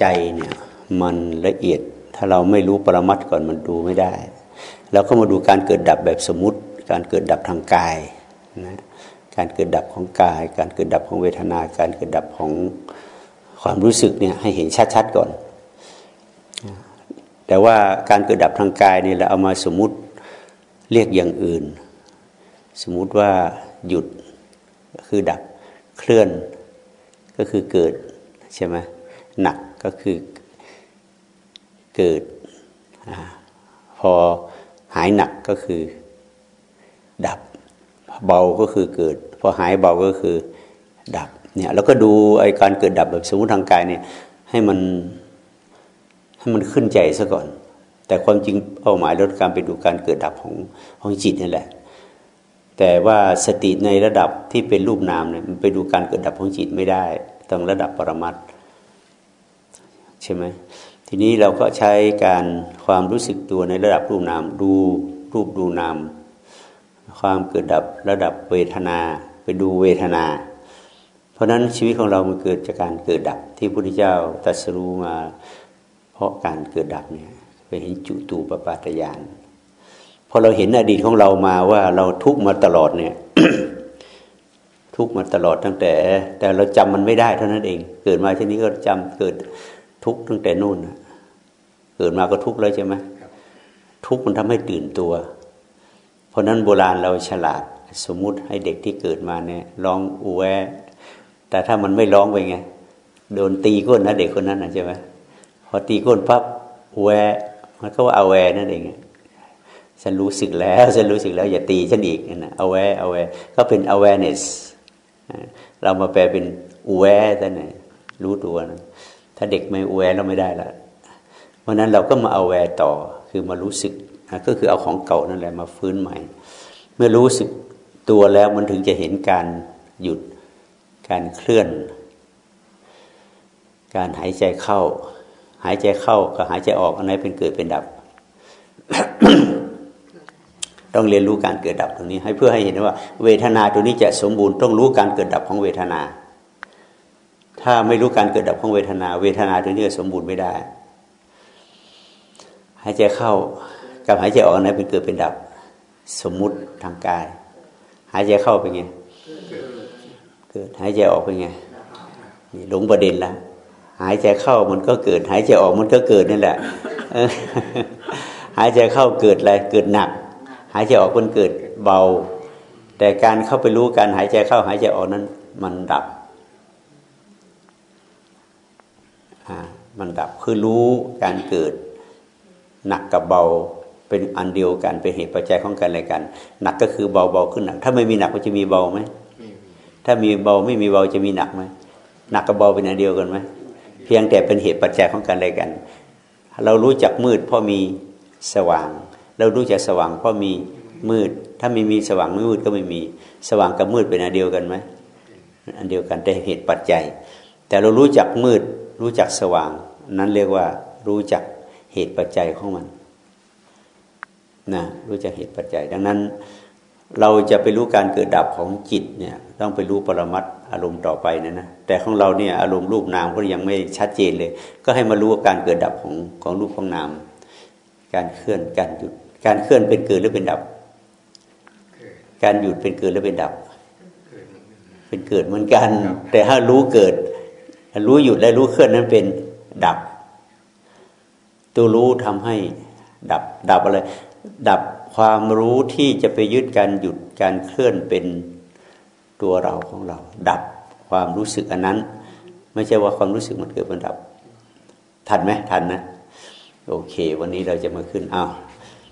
ใจเนี่ยมันละเอียด ถ้าเราไม่รู้ปรมัตก่อนมันดูไม่ได้เราก็มาดูการเกิดดับแบบสมมติ การเกิดดับทางกายนะการเกิดดับของกาย การเกิดดับของเวทนา การเกิดดับของความรู้สึกเนี่ยให้เห็นชัดๆก่อน แต่ว่าการเกิดดับทางกายเนี่ยเราเอามาสมมติเรียกอย่างอื่น สมมติว่าหยุดก็คือดับเคลื่อนก็คือเกิดใช่ไหมหนัก ก็คือเกิดอพอหายหนักก็คือ ดับ เบาก็คือเกิด พอหายเบาก็คือ ดับเนี่ยแล้วก็ดูไอการเกิดดับแบบสมมติทางกายเนี่ยให้มันให้มันขึ้นใจซะก่อน แต่ความจริงเป้าหมายลดการไปดูการเกิดดับของของจิตนี่แหละ แต่ว่าสติในระดับที่เป็นรูปนามเนี่ยมันไปดูการเกิดดับของจิตไม่ได้ต้องระดับปรมัต ใช่ไหมทีนี้เราก็ใช้การความรู้สึกตัวในระดับรูปนามดูรูปดูนามความเกิดดับระดับเวทนาไปดูเวทนา เพราะนั้นชีวิตของเรามันเกิดจากการเกิดดับที่พระพุทธเจ้าตรัสรู้มา เพราะการเกิดดับเนี่ยไปเห็นจุตูปปาตยานพอเราเห็นอดีตของเรามาว่าเราทุกมาตลอดเนี่ย ทุกมาตลอดตั้งแต่ แต่เราจำมันไม่ได้เท่านั้นเอง เกิดมาที่นี้ก็จำเกิด ทุกตั้งแต่นู่นเกิดมาก็ทุกแล้วใช่ไหมทุกมันทำให้ตื่นตัว เพราะนั้นโบราณเราฉลาด สมมุติให้เด็กที่เกิดมาเนี่ยร้องอูแวแต่ถ้ามันไม่ร้องไปไงโดนตีก้นนะเด็กคนนั้นนะใช่ไหมพอตีก้นปั๊บอูแวมันก็ว่าเอาแวนั่นเองฉันรู้สึกแล้วฉันรู้สึกแล้ว อย่าตีฉันอีกนะเอาแวเอาแวก็เป็น awareness เรามาแปลเป็นอูแวแต่ไหนรู้ตัวนะ ถ้าเด็กไม่แวร์เราไม่ได้ละเพราะนั้นเราก็มาเอาแวร์ต่อคือมารู้สึกก็คือเอาของเก่านั่นแหละมาฟื้นใหม่ เมื่อรู้สึกตัวแล้วมันถึงจะเห็นการหยุดการเคลื่อน การหายใจเข้า หายใจเข้ากับหายใจออกอันไหนเป็นเกิดเป็นดับ ต้องเรียนรู้การเกิดดับตรงนี้ ให้เพื่อให้เห็นว่า เวทนาตัวนี้จะสมบูรณ์ต้องรู้การเกิดดับของเวทนา ถ้าไม่รู้การเกิดดับของเวทนา เวทนาตัวนี้สมบูรณ์ไม่ได้ หายใจเข้ากับหายใจออกนั้นเป็นเกิดเป็นดับ สมมุติทางกาย หายใจเข้าเป็นไงเกิดหายใจออกเป็นไงนี่หลงประเด็นแล้วหายใจเข้ามันก็เกิด หายใจออกมันก็เกิดนั่นแหละหายใจเข้าเกิดอะไรเกิดหนัก หายใจออกมันเกิดเบา แต่การเข้าไปรู้การหายใจเข้าหายใจออกนั้น มันดับ มันดับคือรู้การเกิด หนักกับเบาเป็นอันเดียวกันเป็นเหตุปัจจัยของกันอะไรกัน หนักก็คือเบาเบาขึ้นหนัก ถ้าไม่มีหนักมันจะมีเบาไหมถ้ามีเบาไม่มีเบาจะมีหนักไหมหนักกับเบาเป็นอันเดียวกันไหมเพียงแต่เป็นเหตุปัจจัยของกันอะไรกัน เรารู้จักมืดเพราะมีสว่าง เรารู้จักสว่างเพราะมีมืด ถ้าไม่มีสว่างไม่มืดก็ไม่มีสว่างกับมืดเป็นอันเดียวกันไหมอันเดียวกันแต่เหตุปัจจัย แต่เรารู้จักมืด รู้จักสว่าง นั้นเรียกว่ารู้จักเหตุปัจจัยของมันนะรู้จักเหตุปัจจัย ดังนั้น เราจะไปรู้การเกิดดับของจิตเนี่ยต้องไปรู้ปรมัตอารมณ์ต่อไปนะนะแต่ของเราเนี่ยอารมณ์รูปนามก็ยังไม่ชัดเจนเลย ก็ให้มารู้การเกิดดับของของรูปของนาม การเคลื่อนการหยุด การเคลื่อนเป็นเกิดหรือเป็นดับ การหยุดเป็นเกิดหรือเป็นดับ เป็นเกิดเหมือนกัน แต่ถ้ารู้เกิด รู้หยุดและรู้เคลื่อนนั้นเป็นดับ ตัวรู้ทำให้ดับ ดับอะไร ดับความรู้ที่จะไปยึดการหยุดการเคลื่อนเป็นตัวเราของเรา ดับความรู้สึกอันนั้น ไม่ใช่ว่าความรู้สึกมันเกิดมันดับ ทันไหมทันนะโอเค วันนี้เราจะมาขึ้นอ้าว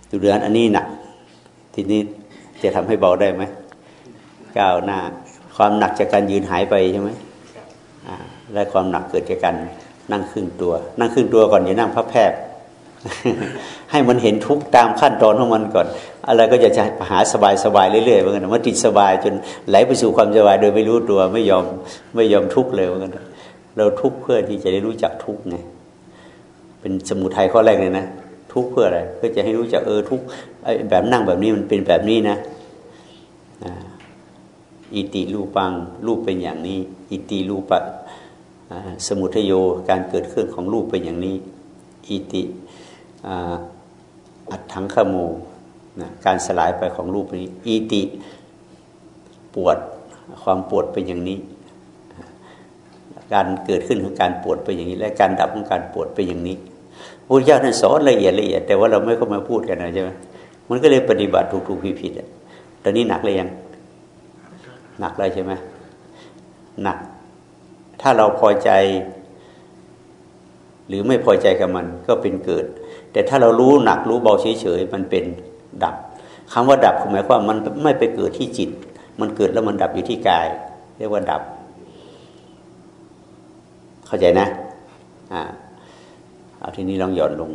ดูเรือนอันนี้หนักทีนี้จะทำให้เบาได้ไหมก้าวหน้า ความหนักจากการยืนหายไปใช่ไหม และความหนักเกิดจากการนั่งครึ่งตัว นั่งครึ่งตัวก่อนอย่านั่งพับแพบให้มันเห็นทุกตามขั้นตอนของมันก่อน อะไรก็จะจะหาสบายสบายเรื่อยๆเหมือนกันมันติดสบายจนไหลไปสู่ความสบายโดยไม่รู้ตัวไม่ยอมไม่ยอมทุกข์เลยเหมือนกันเราทุกข์เพื่อที่จะได้รู้จักทุกข์ไงเป็นสมุทัยข้อแรกเลยนะทุกข์เพื่ออะไรเพื่อจะให้รู้จักเออทุกข์แบบนั่งแบบนี้มันเป็นแบบนี้นะอิติรูปังรูปเป็นอย่างนี้ อิติรูปะ สมุทโยการเกิดขึ้นของรูปเป็นอย่างนี้ อิติอัตถังขโมนะการสลายไปของรูปนี้ อิติปวดความปวดเป็นอย่างนี้ การเกิดขึ้นของการปวดเป็นอย่างนี้ และการดับของการปวดเป็นอย่างนี้พุทธเจ้าท่านสอนละเอียดละเอียดแต่ว่าเราไม่เข้ามาพูดกันนะใช่ไหมมันก็เลยปฏิบัติถูกถูกผิดผิดอะตอนนี้หนักเลยยัง หนักเลยใช่ไหมหนัก ถ้าเราพอใจ หรือไม่พอใจกับมันก็เป็นเกิด แต่ถ้าเรารู้หนักรู้เบาเฉยๆมันเป็นดับคำว่าดับหมายความมันไม่ไปเกิดที่จิต มันเกิดแล้วมันดับอยู่ที่กาย เรียกว่าดับ เข้าใจนะอ่าเอาทีนี้ลองหย่อนลง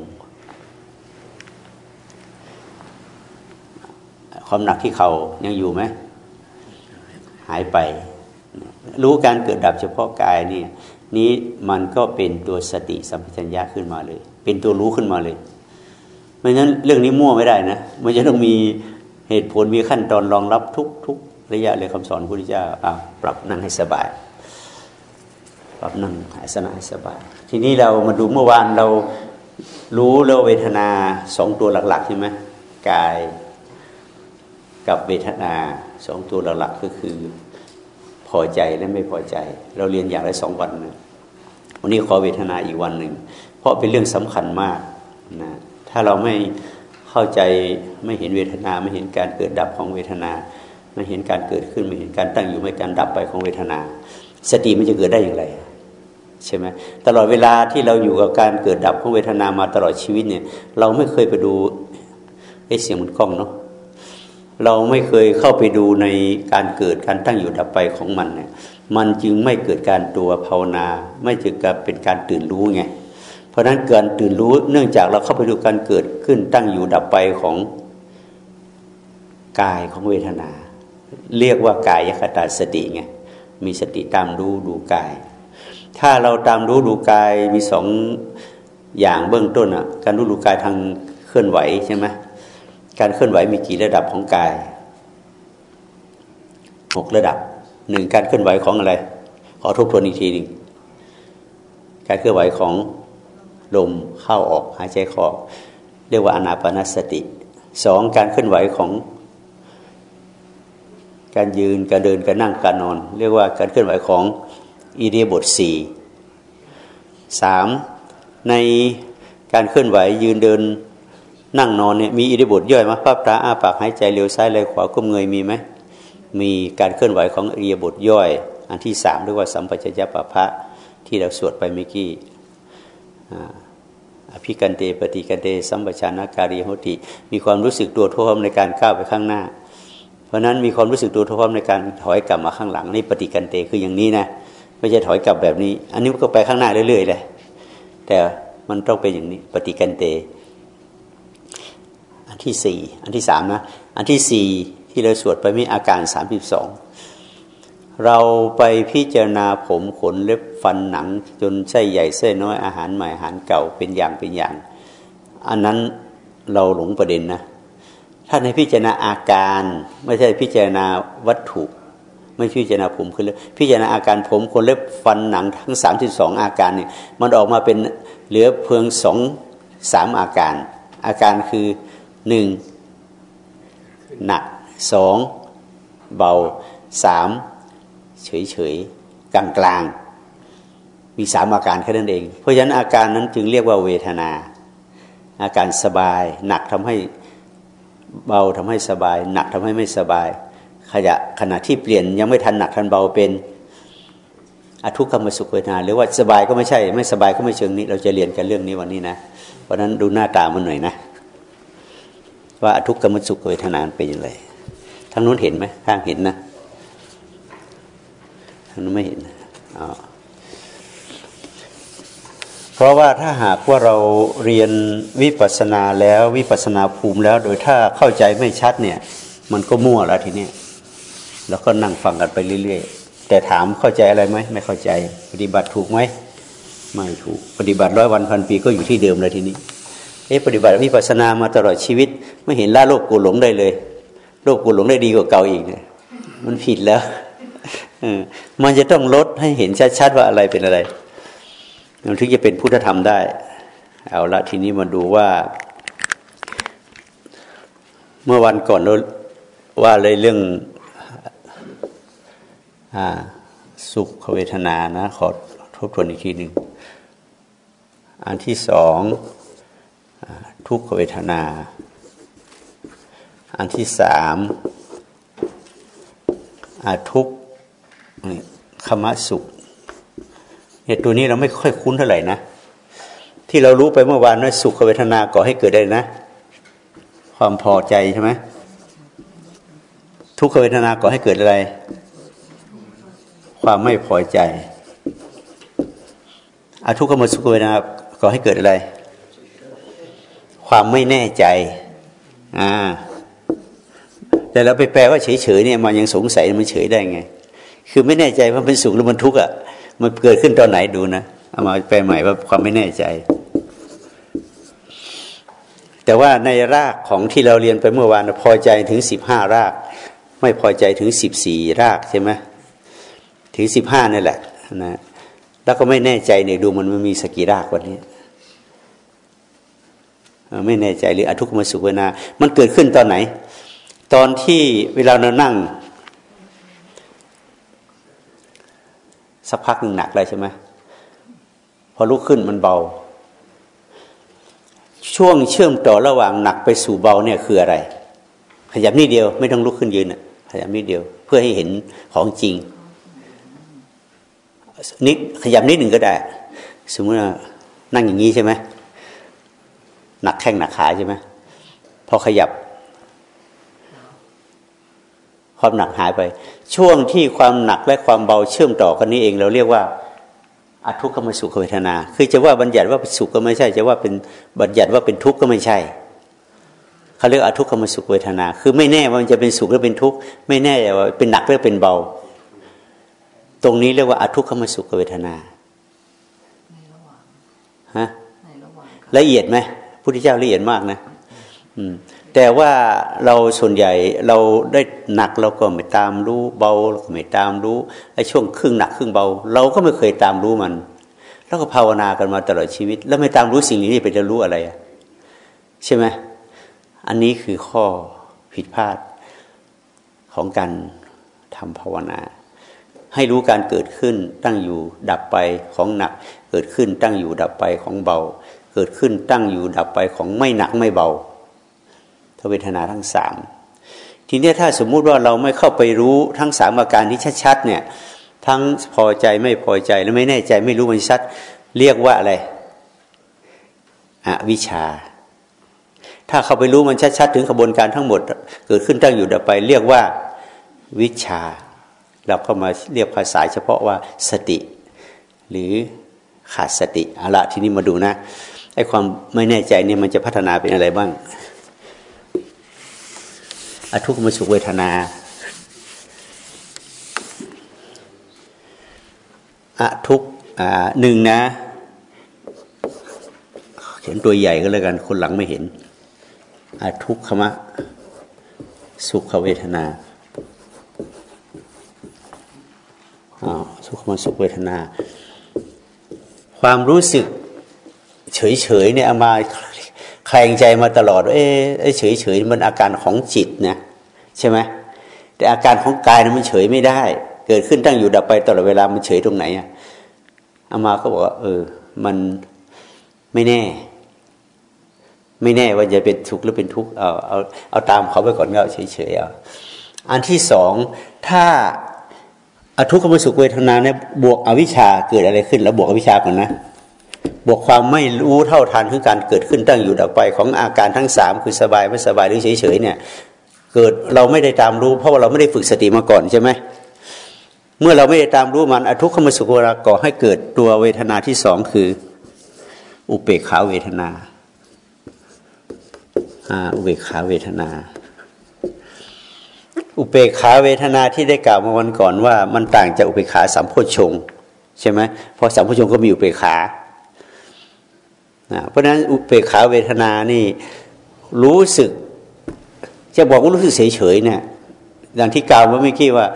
ความหนักที่เขายังอยู่ไหมหายไป รู้การเกิดดับเฉพาะกายเนี่ยนี้มันก็เป็นตัวสติสัมปชัญญะขึ้นมาเลย เป็นตัวรู้ขึ้นมาเลยไม่งั้นเรื่องนี้มั่วไม่ได้นะมันจะต้องมีเหตุผลมีขั้นตอนรองรับทุกทุกระยะเลยคำสอนพระพุทธเจ้าอ่าปรับนั่งให้สบาย ปรับนั่งหายสนะให้สบาย ทีนี้เรามาดูเมื่อวานเรารู้แล้วเวทนาสองตัวหลักๆใช่ไหมกายกับเวทนาสองตัวหลักๆก็คือ พอใจและไม่พอใจ เราเรียนอย่างละสองวันนะวันนี้ขอเวทนาอีกวันหนึ่งเพราะเป็นเรื่องสำคัญมากนะถ้าเราไม่เข้าใจไม่เห็นเวทนาไม่เห็นการเกิดดับของเวทนา ไม่เห็นการเกิดขึ้นไม่เห็นการตั้งอยู่ไม่การดับไปของเวทนา สติมันจะเกิดได้อย่างไรใช่ไหมตลอดเวลาที่เราอยู่กับการเกิดดับของเวทนามาตลอดชีวิตเนี่ย เราไม่เคยไปดูไอ้เสียงมันกล้องเนาะ เราไม่เคยเข้าไปดูในการเกิดการตั้งอยู่ดับไปของมันเนี่ยมันจึงไม่เกิดการตัวภาวนา ไม่จึงกับเป็นการตื่นรู้ไงเพราะนั้นเกินตื่นรู้เนื่องจากเราเข้าไปดูการเกิดขึ้นตั้งอยู่ดับไปของกายของเวทนา เรียกว่ากายยคตาสติไงมีสติตามรู้ดูกาย ถ้าเราตามรู้ดูกายมีสองอย่างเบื้องต้นอะการรู้ดูกายทางเคลื่อนไหวใช่ไหม การเคลื่อนไหวมีกี่ระดับของกายหกระดับหนึ่งการเคลื่อนไหวของอะไร ขอทบทวนอีกทีหนึ่งการเคลื่อนไหวของลมเข้าออกหายใจคอเรียกว่าอนาปนสติสองการเคลื่อนไหวของ การยืนการเดินการนั่งการนอน เรียกว่าการเคลื่อนไหวของอิเดียบทสี่สามในการเคลื่อนไหวยืนเดิน นั่งนอนเนี่ยมีอิริบทย่อยมาภาพตาอ้าปากหายใจเร็วซ้ายเร็วขวาก้มเงยมีไหมมีการเคลื่อนไหวของอิริบทย่อย อันที่สามเรียกว่าสัมปชัญญะปะพะที่เราสวดไปเมื่อกี้อภิกันเตปฏิกันเตสัมปชานาการีโหติ มีความรู้สึกตัวทั่วพร้อมในการก้าวไปข้างหน้า เพราะนั้นมีความรู้สึกตัวทั่วพร้อมในการถอยกลับมาข้างหลังนี่ปฏิกันเตคืออย่างนี้นะไม่ใช่ถอยกลับแบบนี้ อันนี้ก็ไปข้างหน้าเรื่อยๆเลยแต่มันต้องเป็นอย่างนี้ปฏิกันเต อันที่สี่อันที่สามนะ อันที่สี่ที่เราสวดไปมีอาการสามสิบสองเราไปพิจารณาผมขนเล็บฟันหนัง จนไส้ใหญ่ไส้น้อยอาหารใหม่อาหารเก่าเป็นอย่างเป็นอย่าง อันนั้นเราหลงประเด็นนะถ้าในพิจารณาอาการไม่ใช่พิจารณาวัตถุไม่พิจารณาผมคือพิจารณาอาการผมขนเล็บฟันหนังทั้งสามสิบสองอาการเนี่ยมันออกมาเป็นเหลือเพียงสองสามอาการ อาการคือ หนึ่งหนักสองเบาสามเฉยๆกลางๆมีสามอาการแค่นั้นเอง เพราะฉะนั้นอาการนั้นจึงเรียกว่าเวทนา อาการสบาย หนักทำให้เบาทำให้สบาย หนักทำให้ไม่สบายขณะขณะที่เปลี่ยนยังไม่ทันหนักทันเบาเป็นอทุกขมสุขเวทนา หรือว่าสบายก็ไม่ใช่ ไม่สบายก็ไม่เชิงนี้ เราจะเรียนกันเรื่องนี้วันนี้นะ เพราะนั้นดูหน้าตามันหน่อยนะ ว่าทุกขมสุขเวทนาเป็นย่างไรทางนู้นเห็นไหมข้างเห็นนะทางนู้นไม่เห็นอ๋อเพราะว่าถ้าหากว่าเราเรียนวิปัสสนาแล้ววิปัสสนาภูมิแล้ว โดยถ้าเข้าใจไม่ชัดเนี่ย มันก็มั่วแล้วทีนี้แล้วก็นั่งฟังกันไปเรื่อยๆ แต่ถามเข้าใจอะไรไหมไม่เข้าใจ ปฏิบัติถูกไหมไม่ถูก ปฏิบัติร้อยวันพันปีก็อยู่ที่เดิมเลยทีนี้ เอ๊ะปฏิบัติวิปัสนามาตลอดชีวิต ไม่เห็นละโลกกูหลงได้เลย โลกกูหลงได้ดีกว่าเก่าอีกเนี่ยมันผิดแล้วมันจะต้องลดให้เห็นชัดๆว่าอะไรเป็นอะไรมันถึงจะเป็นพุทธธรรมได้ เอาละทีนี้มาดูว่า เมื่อวันก่อนเราว่าเลยเรื่องอสุขเวทนานะ ขอทบทวนอีกทีหนึ่งอันที่สอง ทุกขเวทนา อันที่สามอาทุกขมสุขเนี่ยตัวนี้เราไม่ค่อยคุ้นเท่าไหร่นะ ที่เรารู้ไปเมื่อวานว่าสุขเวทนาก่อให้เกิดได้นะ ความพอใจใช่ไหมทุกขเวทนาก่อให้เกิดอะไร ความไม่พอใจอาทุกขมสุขเวทนาก่อให้เกิดอะไร ความไม่แน่ใจ อ่า แต่เราไปแปลว่าเฉยๆเนี่ยมันยังสงสัยมันเฉยได้ไง คือไม่แน่ใจว่าเป็นสุขหรือมันทุกข์อะ มันเกิดขึ้นตอนไหนดูนะ เอามาแปลใหม่ว่าความไม่แน่ใจ แต่ว่าในรากของที่เราเรียนไปเมื่อวานพอใจถึงสิบห้าราก ไม่พอใจถึงสิบสี่รากใช่ไหมถึงสิบห้านี่แหละนะแล้วก็ไม่แน่ใจเนี่ยดูมันมันมีสกีรากวันนี้ ไม่แน่ใจหรืออทุกขมสุขเวนามันเกิดขึ้นตอนไหน ตอนที่เวลาเรานั่ง สักพักหนึ่งหนักเลยใช่ไหมพอลุกขึ้นมันเบา ช่วงเชื่อมต่อระหว่างหนักไปสู่เบาเนี่ยคืออะไร ขยับนิดเดียวไม่ต้องลุกขึ้นยืนอะขยับนิดเดียวเพื่อให้เห็นของจริงนิดขยับนิดหนึ่งก็ได้ สมมตินั่งอย่างนี้ใช่ไหม หนักแข้งหนักขาใช่ไหมพอขยับ ความหนักหายไป ช่วงที่ความหนักและความเบาเชื่อมต่อกันนี้เอง เราเรียกว่าอทุกขมสุขเวทนา คือจะว่าบัญญัติว่าเป็นสุขก็ไม่ใช่ จะว่าเป็นบัญญัติว่าเป็นทุกข์ก็ไม่ใช่เขาเรียกอทุกขมสุขเวทนา คือไม่แน่ว่ามันจะเป็นสุขหรือเป็นทุกข์ไม่แน่ว่าเป็นหนักหรือเป็นเบา ตรงนี้เรียกว่าอทุกขมสุขเวทนาฮะละเอียดไหม พุทธเจ้าละเอียดมากนะแต่ว่าเราส่วนใหญ่เราได้หนักเราก็ไม่ตามรู้เบาเราก็ไม่ตามรู้ไอ้ช่วงครึ่งหนักครึ่งเบา เราก็ไม่เคยตามรู้มันแล้วก็ภาวนากันมาตลอดชีวิต แล้วไม่ตามรู้สิ่งนี้ไปจะรู้อะไรใช่ไหมอันนี้คือข้อผิดพลาดของการทำภาวนา ให้รู้การเกิดขึ้นตั้งอยู่ดับไปของหนัก เกิดขึ้นตั้งอยู่ดับไปของเบา เกิดขึ้นตั้งอยู่ดับไปของไม่หนักไม่เบาเวทนาทั้งสามทีนี้ถ้าสมมุติว่าเราไม่เข้าไปรู้ทั้งสามอาการที่ชัดๆเนี่ย ทั้งพอใจไม่พอใจและไม่แน่ใจไม่รู้มันชัด เรียกว่าอะไรอวิชชาถ้าเข้าไปรู้มันชัดๆถึงกระบวนการทั้งหมด เกิดขึ้นตั้งอยู่ดับไป เรียกว่าวิชา เราก็มาเรียกภาษาเฉพาะว่าสติ หรือขาดสติเอาละทีนี้มาดูนะ ไอ้ความไม่แน่ใจเนี่ยมันจะพัฒนาเป็นอะไรบ้างอทุกขมสุขเวทนาอะทุกหนึ่งนะ เขียนตัวใหญ่ก็แล้วกันคนหลังไม่เห็นอะทุกขมะ สุขเวทนาสุขมสุขเวทนา ความรู้สึก เฉยๆเนี่ยเอามาแคลงใจมาตลอดเอ๊เฉยเฉยมันอาการของจิตนะใช่ไหมแต่อาการของกายนะมันเฉยไม่ได้ เกิดขึ้นตั้งอยู่ดับไปตลอดเวลามันเฉยตรงไหนอะอามาก็บอกว่าเออ มันไม่แน่ ไม่แน่ว่าจะเป็นทุกข์หรือเป็นทุกข์เอาเอาเอาตามเขาไปก่อนก็เฉยเฉยเอาอันที่สองถ้าอทุกขมสุขเวทนาเนี่ยบวกอวิชชาเกิดอะไรขึ้น แล้วบวกอวิชชาก่อนนะ บวกความไม่รู้เท่าทันคือการเกิดขึ้นตั้งอยู่ดับไปของอาการทั้งสามคือสบายไม่สบายหรือเฉยเฉยเนี่ยเกิดเราไม่ได้ตามรู้ เพราะว่าเราไม่ได้ฝึกสติมาก่อนใช่ไหมเมื่อเราไม่ได้ตามรู้มันอทุกขมสุขวลาก่อให้เกิดตัวเวทนาที่สองคือ อุเบกขาเวทนาอุเบกขาเวทนา อุเบกขาเวทนาที่ได้กล่าวมาวันก่อนว่า มันต่างจากอุเบกขาสัมโพชงใช่ไหมเพราะสัมโพชงก็มีอุเบกขา เพราะฉะนั้นอุเบกขาเวทนานี่รู้สึก จะบอกว่ารู้สึกเฉยๆเนี่ยดังที่กล่าวเมื่อกี้ว่า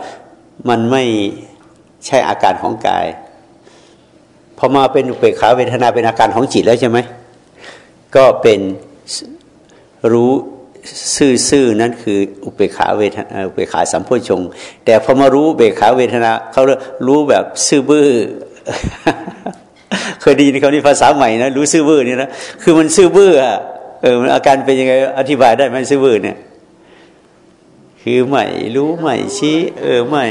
มันไม่ใช่อาการของกายพอมาเป็นอุเบกขาเวทนาเป็นอาการของจิตแล้วใช่ไหมก็เป็นรู้ซื่อๆนั่นคืออุเบกขาเวทนาอุเบกขาสัมโพชง แต่พอมารู้เบกขาเวทนาเขารู้แบบซื่อบื้อ เคยดีนเขานี่ภาษาใหม่นะรู้ซื่อบื้อนี่นะคือมันซื่อบื้ออะเออมันอาการเป็นยังไงอธิบายได้ไหมซื่อบื้อเนี่ย คือใหม่รู้ใหม่ชี้เออใหม่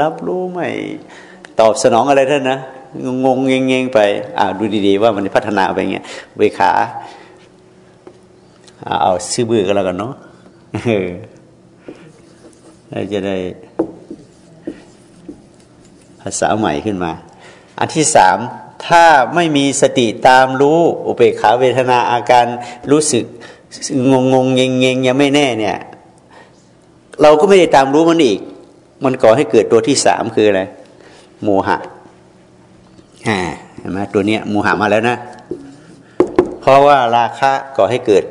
รับรู้ใหม่ตอบสนองอะไรท่านนะงงเงงไปอ่าดูดีๆว่ามันพัฒนาไปเงี้ยเวขาเอาซื้อบื้อก็แล้วกันเนาะเราจะได้ภาษาใหม่ขึ้นมา อันที่สาม ถ้าไม่มีสติตามรู้อุเบกขาเวทนาอาการรู้สึกงงงเงงเงงยังไม่แน่เนี่ย เราก็ไม่ได้ตามรู้มันอีก มันก่อให้เกิดตัวที่สามคืออะไรโมหะอ่าเห็นไหมตัวเนี้ยโมหะมาแล้วนะ เพราะว่าราคะก่อให้เกิด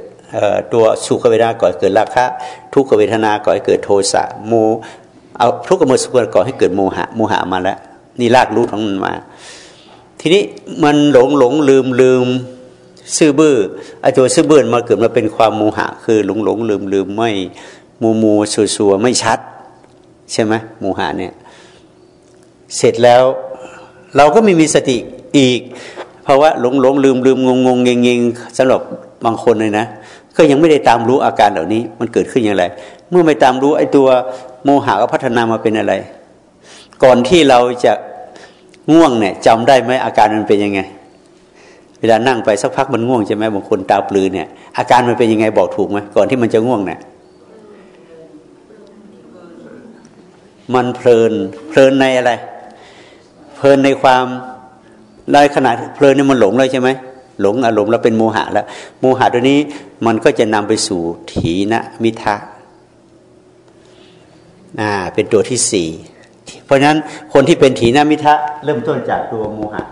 ตัวสุขเวทนาก่อให้เกิดราคะ ทุกขเวทนาก่อให้เกิดโทสะโมเอาทุกขโมสุขก่อให้เกิดโมหะโมหะมาแล้วนี่รากรู้ของมันมา ทีนี้มันหลงหลงลืมลืมซื่อบื้อไอ้ตัวซื่อบื้อมาเกิดมาเป็นความโมหะ คือหลงหลงลืมลืมไม่มูมูสัวสัวไม่ชัด ใช่ไหมโมหะเนี่ยเสร็จแล้วเราก็ไม่มีสติอีก เพราะว่าหลงหลงลืมลืมงงงงเงงเงงสำหรับบางคนเลยนะ ก็ยังไม่ได้ตามรู้อาการเหล่านี้มันเกิดขึ้นอย่างไร เมื่อไม่ตามรู้ไอ้ตัวโมหะก็พัฒนามาเป็นอะไร ก่อนที่เราจะ ง่วงเนี่ยจำได้ไหมอาการมันเป็นยังไง เวลานั่งไปสักพักมันง่วงใช่ไหมบางคนตาปลือเนี่ย อาการมันเป็นยังไงบอกถูกไหมก่อนที่มันจะง่วงเนี่ยมันเพลินเพลินในอะไร เพลินในความในขณะเพลินเนี่ยมันหลงเลยใช่ไหมหลงอารมณ์แล้วเป็นโมหะแล้ว โมหะตัวนี้มันก็จะนำไปสู่ถีนมิทะอ่าเป็นตัวที่สี่ เพราะฉะนั้นคนที่เป็นถีนมิทะเริ่มต้นจากตัวโมหะ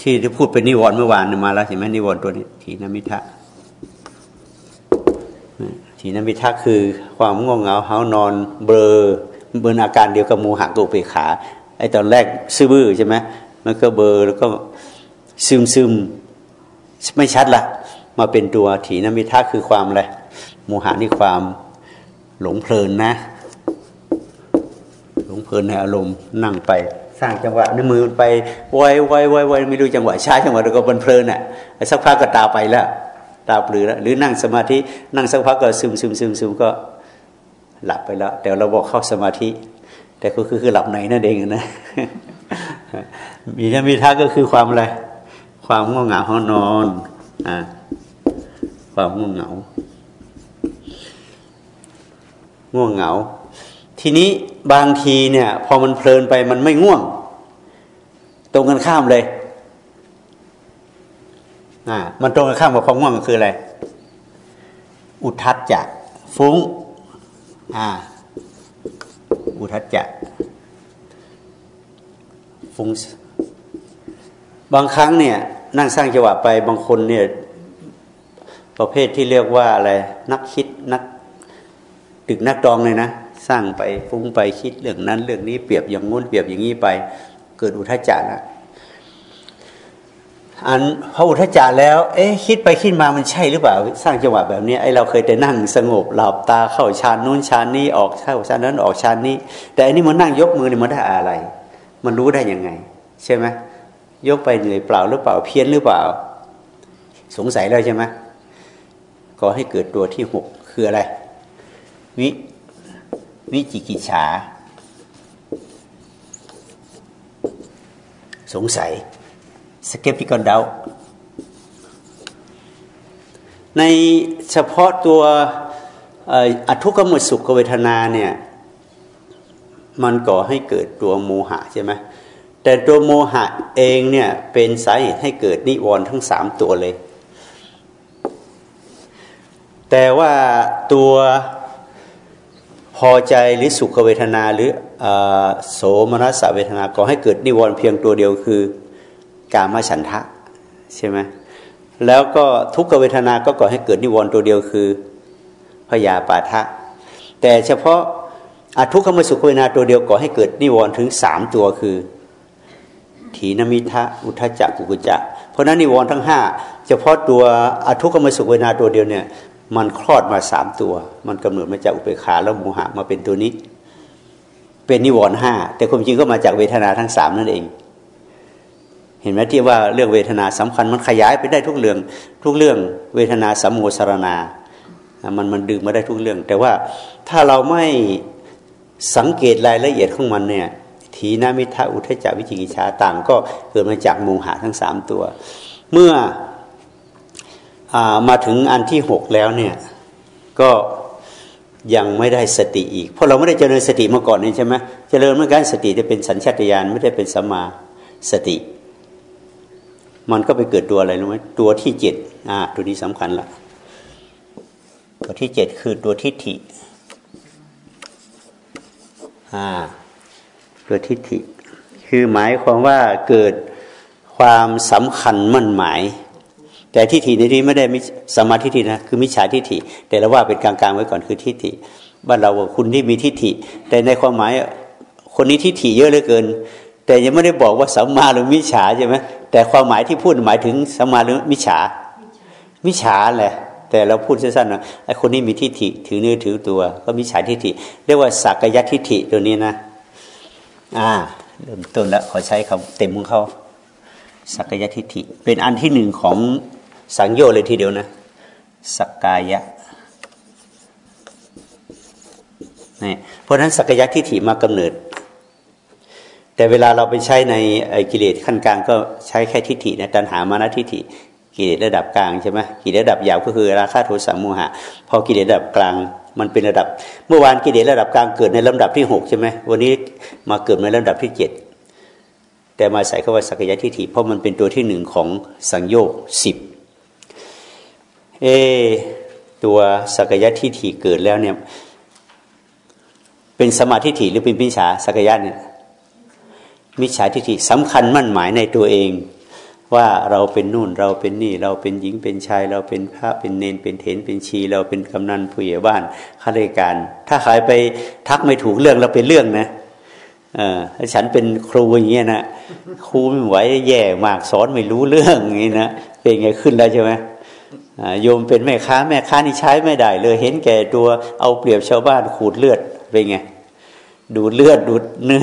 ที่ที่พูดเป็นนิวรณ์เมื่อวานมาแล้วเห็นไหมนิวรณ์ตัวนี้ถีนมิทธะถีนมิทธะคือความง่วงเหงาหาวนอนเบลอเบลออาการเดียวกับโมหะกับอุเบกขาไอตอนแรกซื่อบื้อใช่ไหมมันก็เบลอแล้วก็ซึมซึมไม่ชัดละมาเป็นตัวถีนมิทธะคือความอะไรโมหะนี่ความหลงเพลินนะ ลงเพลินในอารมณ์นั่งไปสร้างจังหวะในมือไปไวไวไวไวไม่รู้จังหวะช้าจังหวะแล้วก็บันเพลินอะสักพักก็ตาไปแล้วตาปลือแล้วหรือนั่งสมาธินั่งสักพักก็ซึมซึมซึมซึมก็หลับไปแล้ว แต่เราบอกเข้าสมาธิ แต่ก็คือคือหลับในนั่นเองนะมีถ้ามีทักก็คือความอะไรความง่วงเหงาห้องนอนอ่าความง่วงเหงาง่วงเหงา ทีนี้บางทีเนี่ย พอมันเพลินไปมันไม่ง่วง ตรงกันข้ามเลยอ่ามันตรงกันข้ามกับความง่วงคืออะไร อุทัศจะฟุ้ง อ่า อุทัศจะฟุ้ง บางครั้งเนี่ย นั่งสร้างจังหวะไปบางคนเนี่ย ประเภทที่เรียกว่าอะไร นักคิดนักตึกนักดองเลยนะ สร้างไปฟุ้งไปคิดเรื่องนั้น เรื่องนี้เปรียบอย่างงู้นเปรียบอย่างนี้ไป เกิดอุทจจาระอันพออุทจารแล้ว เอ๊ะคิดไปคิดมามันใช่หรือเปล่า สร้างจังหวะแบบนี้ไอเราเคยแต่นั่งสงบหลับตาเข้าฌานนู้นฌานนี้ออกเข้าฌานนั้นออกฌานนี้ แต่อันนี้มันนั่งยกมือเนี่ยมันได้อะไร มันรู้ได้ยังไง ใช่ไหมยกไปเหนื่อยเปล่าหรือเปล่าเพี้ยนหรือเปล่า สงสัยแล้วใช่ไหมก็ให้เกิดตัวที่หกคืออะไรวิ วิจิกิจฉา สงสัยสเก็ปติกอนเดาในเฉพาะตัวอทุกขมสุขเวทนาเนี่ย มันก่อให้เกิดตัวโมหะใช่ไหมแต่ตัวโมหะเองเนี่ย เป็นสาเหตุให้เกิดนิวรณ์ทั้งสามตัวเลย แต่ว่าตัว อใจหรือสุขเวทนาหรือโสมนัสเวทนาก่อให้เกิดนิวรณ์เพียงตัวเดียวคือกามฉันทะใช่ไหมแล้วก็ทุกขเวทนาก็ก่อให้เกิดนิวรณ์ตัวเดียวคือพยาปาทะ แต่เฉพาะอทุกขมสุขเวทนาตัวเดียวก่อให้เกิดนิวรณ์ถึงสามตัวคือถีนมิทะอุทจักกุกุจักเพราะนั้นนิวรณ์ทั้งห้าเฉพาะตัวอทุกขมสุขเวทนาตัวเดียวเนี่ย มันคลอดมาสามตัว มันกำเนิดมาจากอุเบกขาแล้วโมหะมาเป็นตัวนี้ เป็นนิวรณ์ห้าแต่ความจริงก็มาจากเวทนาทั้งสามนั่นเอง เห็นไหมที่ว่าเรื่องเวทนาสำคัญมันขยายไปได้ทุกเรื่องทุกเรื่องเวทนาสัมโมสรณามันมันดึงมาได้ทุกเรื่อง แต่ว่าถ้าเราไม่สังเกตรายละเอียดของมันเนี่ยทีนามิทะอุทจาวิจิกิชาต่างก็เกิดมาจากโมหะทั้งสามตัว เมื่อ มาถึงอันที่หกแล้วเนี่ยก็ยังไม่ได้สติอีก เพราะเราไม่ได้เจริญสติมาก่อนนี่ใช่ไหมเจริญเมื่อการสติจะเป็นสัญชาตญาณไม่ได้เป็นสมาสติ มันก็ไปเกิดตัวอะไรรู้ไหมตัวที่เจ็ดอ่าตัวนี้สำคัญละตัวที่เจ็ดคือตัวทิฏฐิอ่าตัวทิฏฐิ คือหมายความว่าเกิดความสำคัญมั่นหมาย แต่ทิฏฐิในที่ไม่ได้สมาธิฏฐินะคือมิจฉาทิฏฐิ แต่เราว่าเป็นกลางๆไว้ก่อนคือทิฏฐิบ้านเราคุณที่มีทิฏฐิ แต่ในความหมายคนนี้ทิฏฐิเยอะเหลือเกิน แต่ยังไม่ได้บอกว่าสัมมาหรือมิจฉาใช่ไหมแต่ความหมายที่พูดหมายถึงสัมมาหรือมิจฉามิจฉาแหละแต่เราพูดสั้นๆนะไอ้คนนี้มีทิฏฐิถือเนื้อถือตัว ก็มิจฉาทิฏฐิ เรียกว่าสักยทิฏฐิตัวนี้นะ อ่าเริ่มต้นแล้วขอใช้คำเต็มของเขาสักยทิฏฐิ เป็นอันที่หนึ่งของ สังโยชน์เลยทีเดียวนะสักกายะนี่เพราะฉะนั้นสักกายะทิฏฐิมากำเนิด แต่เวลาเราไปใช้ในกิเลสขั้นกลางก็ใช้แค่ทิฏฐินะตัณหามานะทิฏฐิกิเลสระดับกลางใช่ไหมกิเลสระดับหยาบก็คือราคะโทสะโมหะ พอกิเลสระดับกลางมันเป็นระดับ เมื่อวานกิเลสระดับกลางเกิดในลำดับที่หกใช่ไหมวันนี้มาเกิดในลำดับที่เจ็ดแต่มาใส่เข้าว่าสักยะทิฏฐิเพราะมันเป็นตัวที่หนึ่งของสังโยกสิบ เอ ตัวสักยะทิฏฐิเกิดแล้วเนี่ย เป็นสมาธิฐิหรือเป็นมิจฉาสักยะเนี่ยมิจฉาทิฏฐิสำคัญมั่นหมายในตัวเอง ว่าเราเป็นนู่นเราเป็นนี่ เราเป็นหญิงเป็นชาย เราเป็นพระเป็นเนนเป็นเถนเป็นชี เราเป็นกำนันผู้ใหญ่บ้านข้าราชการ ถ้าใครไปทักไม่ถูกเรื่องเราเป็นเรื่องนะเออฉันเป็นครูอย่างเงี้ยนะครูไม่ไหวแย่มากสอนไม่รู้เรื่องอย่างนี้นะเป็นไงขึ้นแล้วใช่ไหม โยมเป็นแม่ค้า แม่ค้านี่ใช้ไม่ได้ เลยเห็นแก่ตัวเอาเปรียบชาวบ้านขูดเลือดเป็นไงดูเลือดดูเนื้อ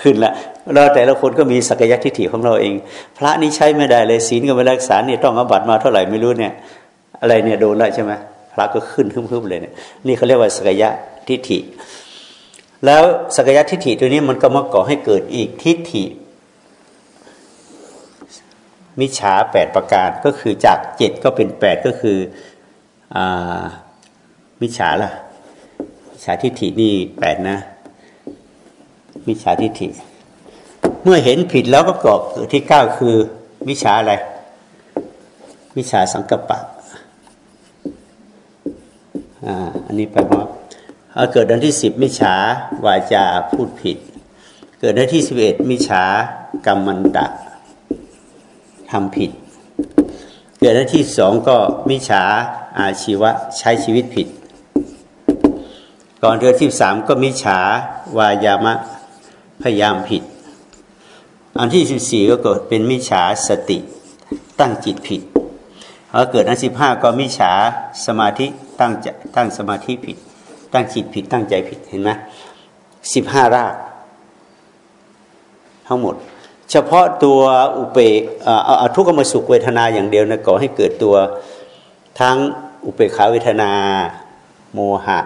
ขึ้นละเราแต่ละคนก็มีสักยะทิฏฐิของเราเอง พระนี่ใช้ไม่ได้เลยศีลก็ไม่รักษาเนี่ยต้องอาบัตมาเท่าไหร่ไม่รู้เนี่ย อะไรเนี่ยโดนแล้วใช่ไหมพระก็ขึ้นขึ้นเลยเนี่ยนี่เขาเรียกว่าสักยะทิฏฐิ แล้วสักยะทิฏฐิตัวนี้มันก็มาก่อให้เกิดอีกทิฏฐิ มิจฉาแปดประการก็คือจากเจ็ดก็เป็นแปดก็คืออมิจฉาล่ะมิจฉาทิฏฐินี่แปดนะ มิจฉาทิฏฐิ เมื่อเห็นผิดแล้วก็เกรอบที่เก้าคือวิชาอะไรวิชาสังกปะอ่าอันนี้แปลว่าเกิดอันที่สิบมิจฉาวาจาพูดผิด เกิดอันที่สิบเอ็ดมิจฉากรรมันตะ ทำผิดเกิดอันที่สองก็มิฉาอาชีวะใช้ชีวิตผิด ก่อนเดือนที่สามก็มิฉาวายามะพยายามผิด อันที่สิบสี่ก็เกิดเป็นมิจฉาสติตั้งจิตผิดพอเกิดอันสิบห้าก็มิจฉาสมาธิตั้งจะตั้งสมาธิผิด ตั้งจิตผิดตั้งใจผิดเห็นไหมสิบห้าราก ทั้งหมด เฉพาะตัวอุเบกเอาทุกขมสุขเวทนาอย่างเดียวนะก่อให้เกิดตัวทั้งอุเบกขาเวทนา โมหะ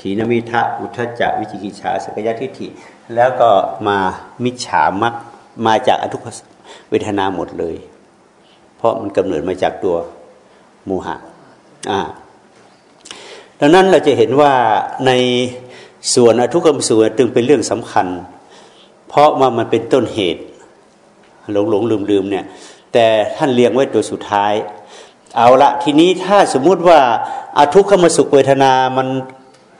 ถีนมิทะอุทจจะวิจิกิจฉาสกยทิฏฐิ แล้วก็มามิจฉามักมาจากอทุกขเวทนาหมดเลย เพราะมันกำเนิดมาจากตัวโมหะอ่าดังนั้นเราจะเห็นว่าในส่วนอทุกขมส่วนจึงเป็นเรื่องสำคัญ เพราะว่ามันเป็นต้นเหตุ หลงหลงลืมลืมเนี่ย แต่ท่านเรียงไว้ตัวสุดท้าย เอาละทีนี้ถ้าสมมุติว่าอาทุกขมสุขเวทนามัน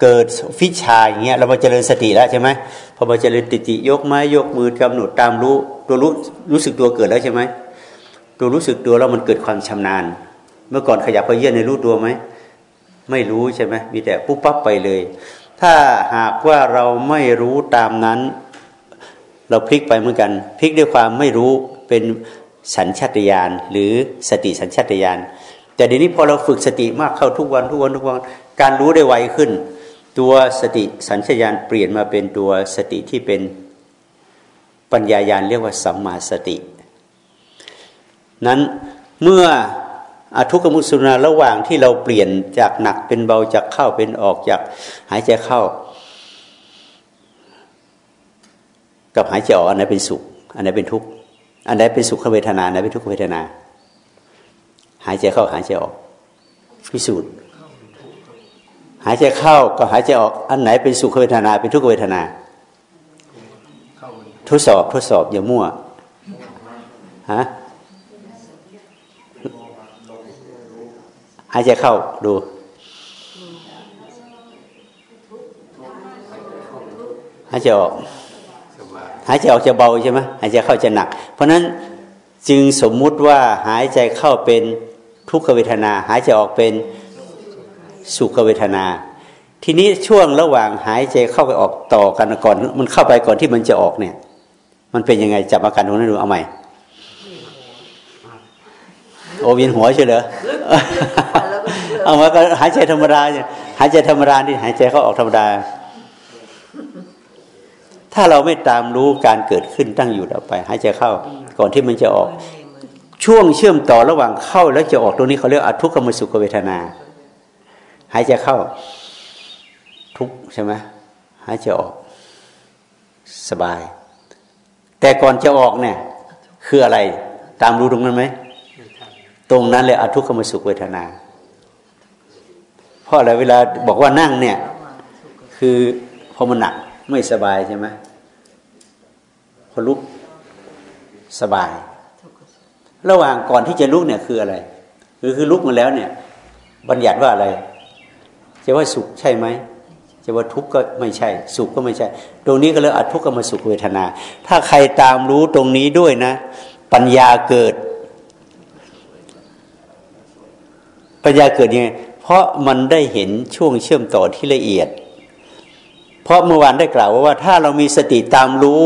เกิดฟิชาอย่างเงี้ยเรามาเจริญสติแล้วใช่ไหมพอมาเจริญติติยกไม้ยกมือกำหนดตามรู้ตัวรู้รู้สึกตัวเกิดแล้วใช่ไหมตัวรู้สึกตัวแล้วมันเกิดความชำนาญ เมื่อก่อนขยับไปเยื่อในรู้ตัวไหมไม่รู้ใช่ไหมมีแต่ปุ๊บปั๊บไปเลย ถ้าหากว่าเราไม่รู้ตามนั้น เราพลิกไปเหมือนกันพลิกด้วยความไม่รู้เป็นสัญชาตญาณหรือสติสัญชาตญาณแต่เดี๋ยวนี้พอเราฝึกสติมากเข้าทุกวันทุกวันทุกวันการรู้ได้ไวขึ้น ตัวสติสัญชาตญาณเปลี่ยนมาเป็นตัวสติที่เป็นปัญญายาณเรียกว่าสัมมาสติ นั้นเมื่ออทุกขมุสุนาระหว่างที่เราเปลี่ยนจากหนักเป็นเบาจากเข้าเป็นออกจากหายใจเข้า กับหายใจออกอันไหนเป็นสุข อันไหนเป็นทุกข์อันไหนเป็นสุขเวทนาอันไหนเป็นทุกขเวทนา หายใจเข้าหายใจออก พิสูจน์ หายใจเข้าก็หายใจออกอันไหนเป็นสุขเวทนาเป็นทุกขเวทนา ทดสอบทดสอบอย่ามั่วฮะหายใจเข้าดูหายใจออก หายใจออกจะเบาใช่ไหมหายใจเข้าจะหนัก เพราะนั้นจึงสมมุติว่าหายใจเข้าเป็นทุกขเวทนา หายใจออกเป็นสุขเวทนา ทีนี้ช่วงระหว่างหายใจเข้าไปออกต่อกันก่อน มันเข้าไปก่อนที่มันจะออกเนี่ย มันเป็นยังไงจับอาการตรงนั้นดูเอาใหม่โอเวียนหัวใช่เหรอเอามาก็หายใจธรรมดาหายใจธรรมดาที่หายใจเข้าออกธรรมดา ถ้าเราไม่ตามรู้การเกิดขึ้นตั้งอยู่ต่อไปหายใจเข้า ก่อนที่มันจะออก ช่วงเชื่อมต่อระหว่างเข้าแล้วจะออกตรงนี้เขาเรียกอทุกขมสุขเวทนา หายใจเข้า ทุกใช่ไหมหายใจออกสบาย แต่ก่อนจะออกเนี่ย คืออะไร ตามรู้ตรงนั้นไหมตรงนั้นเลยอทุกขมสุขเวทนาเพราะอะไรเวลาบอกว่านั่งเนี่ย คือพอมันหนัก ไม่สบายใช่ไหมพอลุกสบาย ระหว่างก่อนที่จะลุกเนี่ยคืออะไร คือคือลุกมาแล้วเนี่ย บัญญัติว่าอะไร จะว่าสุขใช่ไหมจะว่าทุกข์ก็ไม่ใช่ สุขก็ไม่ใช่ ตรงนี้ก็เลยอัทุกขมสุขเวทนา ถ้าใครตามรู้ตรงนี้ด้วยนะ ปัญญาเกิด ปัญญาเกิดยังไงเพราะมันได้เห็นช่วงเชื่อมต่อที่ละเอียด ราะเมื่อวานได้กล่าวว่าถ้าเรามีสติตามรู้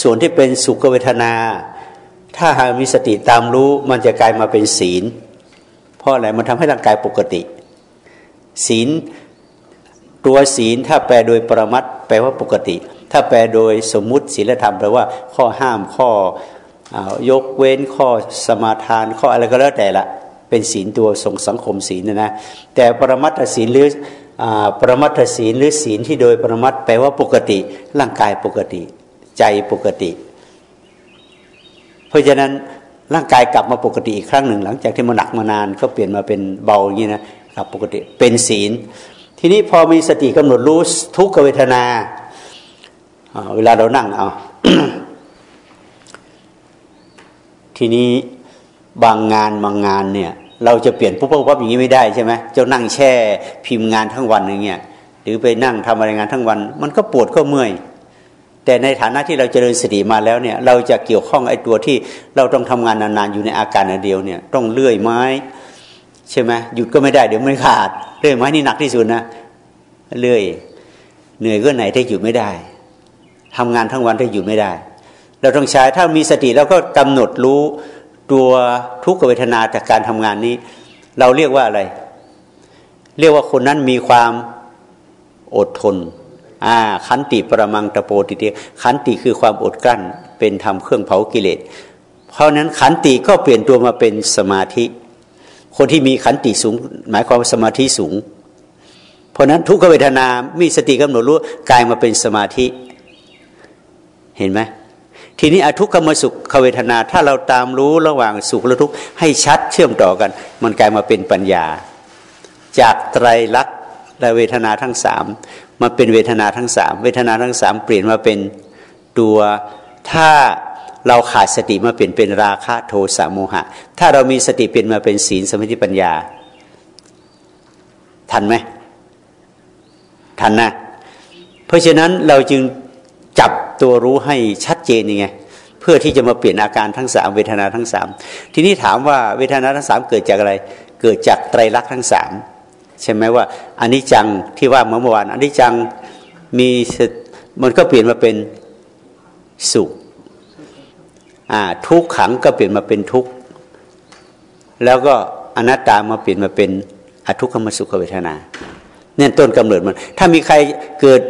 ส่วนที่เป็นสุขเวทนา ถ้าหากมีสติตามรู้มันจะกลายมาเป็นศีล เพราะอะไรมันทำให้ร่างกายปกติ ศีลตัวศีลถ้าแปลโดยปรมัตแปลว่าปกติ ถ้าแปลโดยสมมุติศีลธรรมแปลว่าข้อห้ามข้อยกเว้นข้อสมาทานข้ออะไรก็แล้วแต่ละเป็นศีลตัวทรงสังคมศีลนะนะแต่ปรมัตศีลหรือ ประมัตศีลหรือศีลที่โดยประมัตแปลว่าปกติ ร่างกายปกติ ใจปกติ เพราะฉะนั้นร่างกายกลับมาปกติอีกครั้งหนึ่ง หลังจากที่มันหนักมานานก็เปลี่ยนมาเป็นเบาอย่างนี้นะกลับปกติเป็นศีล ทีนี้พอมีสติกำหนดรู้ทุกขเวทนาเวลาเรานั่งเอาทีนี้บางงานบางงานเนี่ย เราจะเปลี่ยนปุ๊บปุ๊บอย่างนี้ไม่ได้ใช่ไหมเจ้านั่งแช่พิมพ์งานทั้งวันอย่างเงี้ยหรือไปนั่งทำอะไรงานทั้งวัน มันก็ปวดก็เมื่อย แต่ในฐานะที่เราเจริญสติมาแล้วเนี่ย เราจะเกี่ยวข้องไอ้ตัวที่เราต้องทำงานนานๆอยู่ในอาการอันเดียวเนี่ย ต้องเลื่อยไม้ ใช่ไหมหยุดก็ไม่ได้เดี๋ยวไม่ขาดเลื่อยไม้นี่หนักที่สุดนะเลื่อยเหนื่อยก็ไหนถ้าหยุดไม่ได้ทำงานทั้งวันถ้าหยุดไม่ได้ เราต้องใช้ถ้ามีสติแล้วก็กำหนดรู้ ตัวทุกขเวทนาจากการทำงานนี้ เราเรียกว่าอะไร เรียกว่าคนนั้นมีความอดทนอ่าขันติประมังตะโปติเตขันติคือความอดกลั้น เป็นธรรมเครื่องเผากิเลส เพราะนั้นขันติก็เปลี่ยนตัวมาเป็นสมาธิ คนที่มีขันติสูง หมายความว่าสมาธิสูง เพราะนั้นทุกขเวทนา มีสติกำหนดรู้กลายมาเป็นสมาธิ เห็นไหม ทีนี้อทุกขมสุขเวทนา ถ้าเราตามรู้ระหว่างสุขและทุกข์ให้ชัดเชื่อมต่อกัน มันกลายมาเป็นปัญญา จากไตรลักษณ์และเวทนาทั้งสามมาเป็นเวทนาทั้งสามเวทนาทั้งสามเปลี่ยนมาเป็นตัวถ้าเราขาดสติมาเปลี่ยนเป็นราคะโทสะโมหะ ถ้าเรามีสติเปลี่ยนมาเป็นศีลสมาธิปัญญา ทันไหมทันนะ เพราะฉะนั้นเราจึง จับตัวรู้ให้ชัดเจนยังไงเพื่อที่จะมาเปลี่ยนอาการทั้งสามเวทนาทั้งสามทีนี้ถามว่าเวทนาทั้งสามเกิดจากอะไร เกิดจากไตรลักษณ์ทั้งสามใช่ไหมว่าอันนี้จังที่ว่าเมื่อวานอันนี้จังมีมันก็เปลี่ยนมาเป็นสุขทุกขังก็เปลี่ยนมาเป็นทุกข์แล้วก็อนัตตามาเปลี่ยนมาเป็นอทุกขมสุขเวทนาเนี่ยต้นกำเนิดมัน ถ้ามีใครเกิด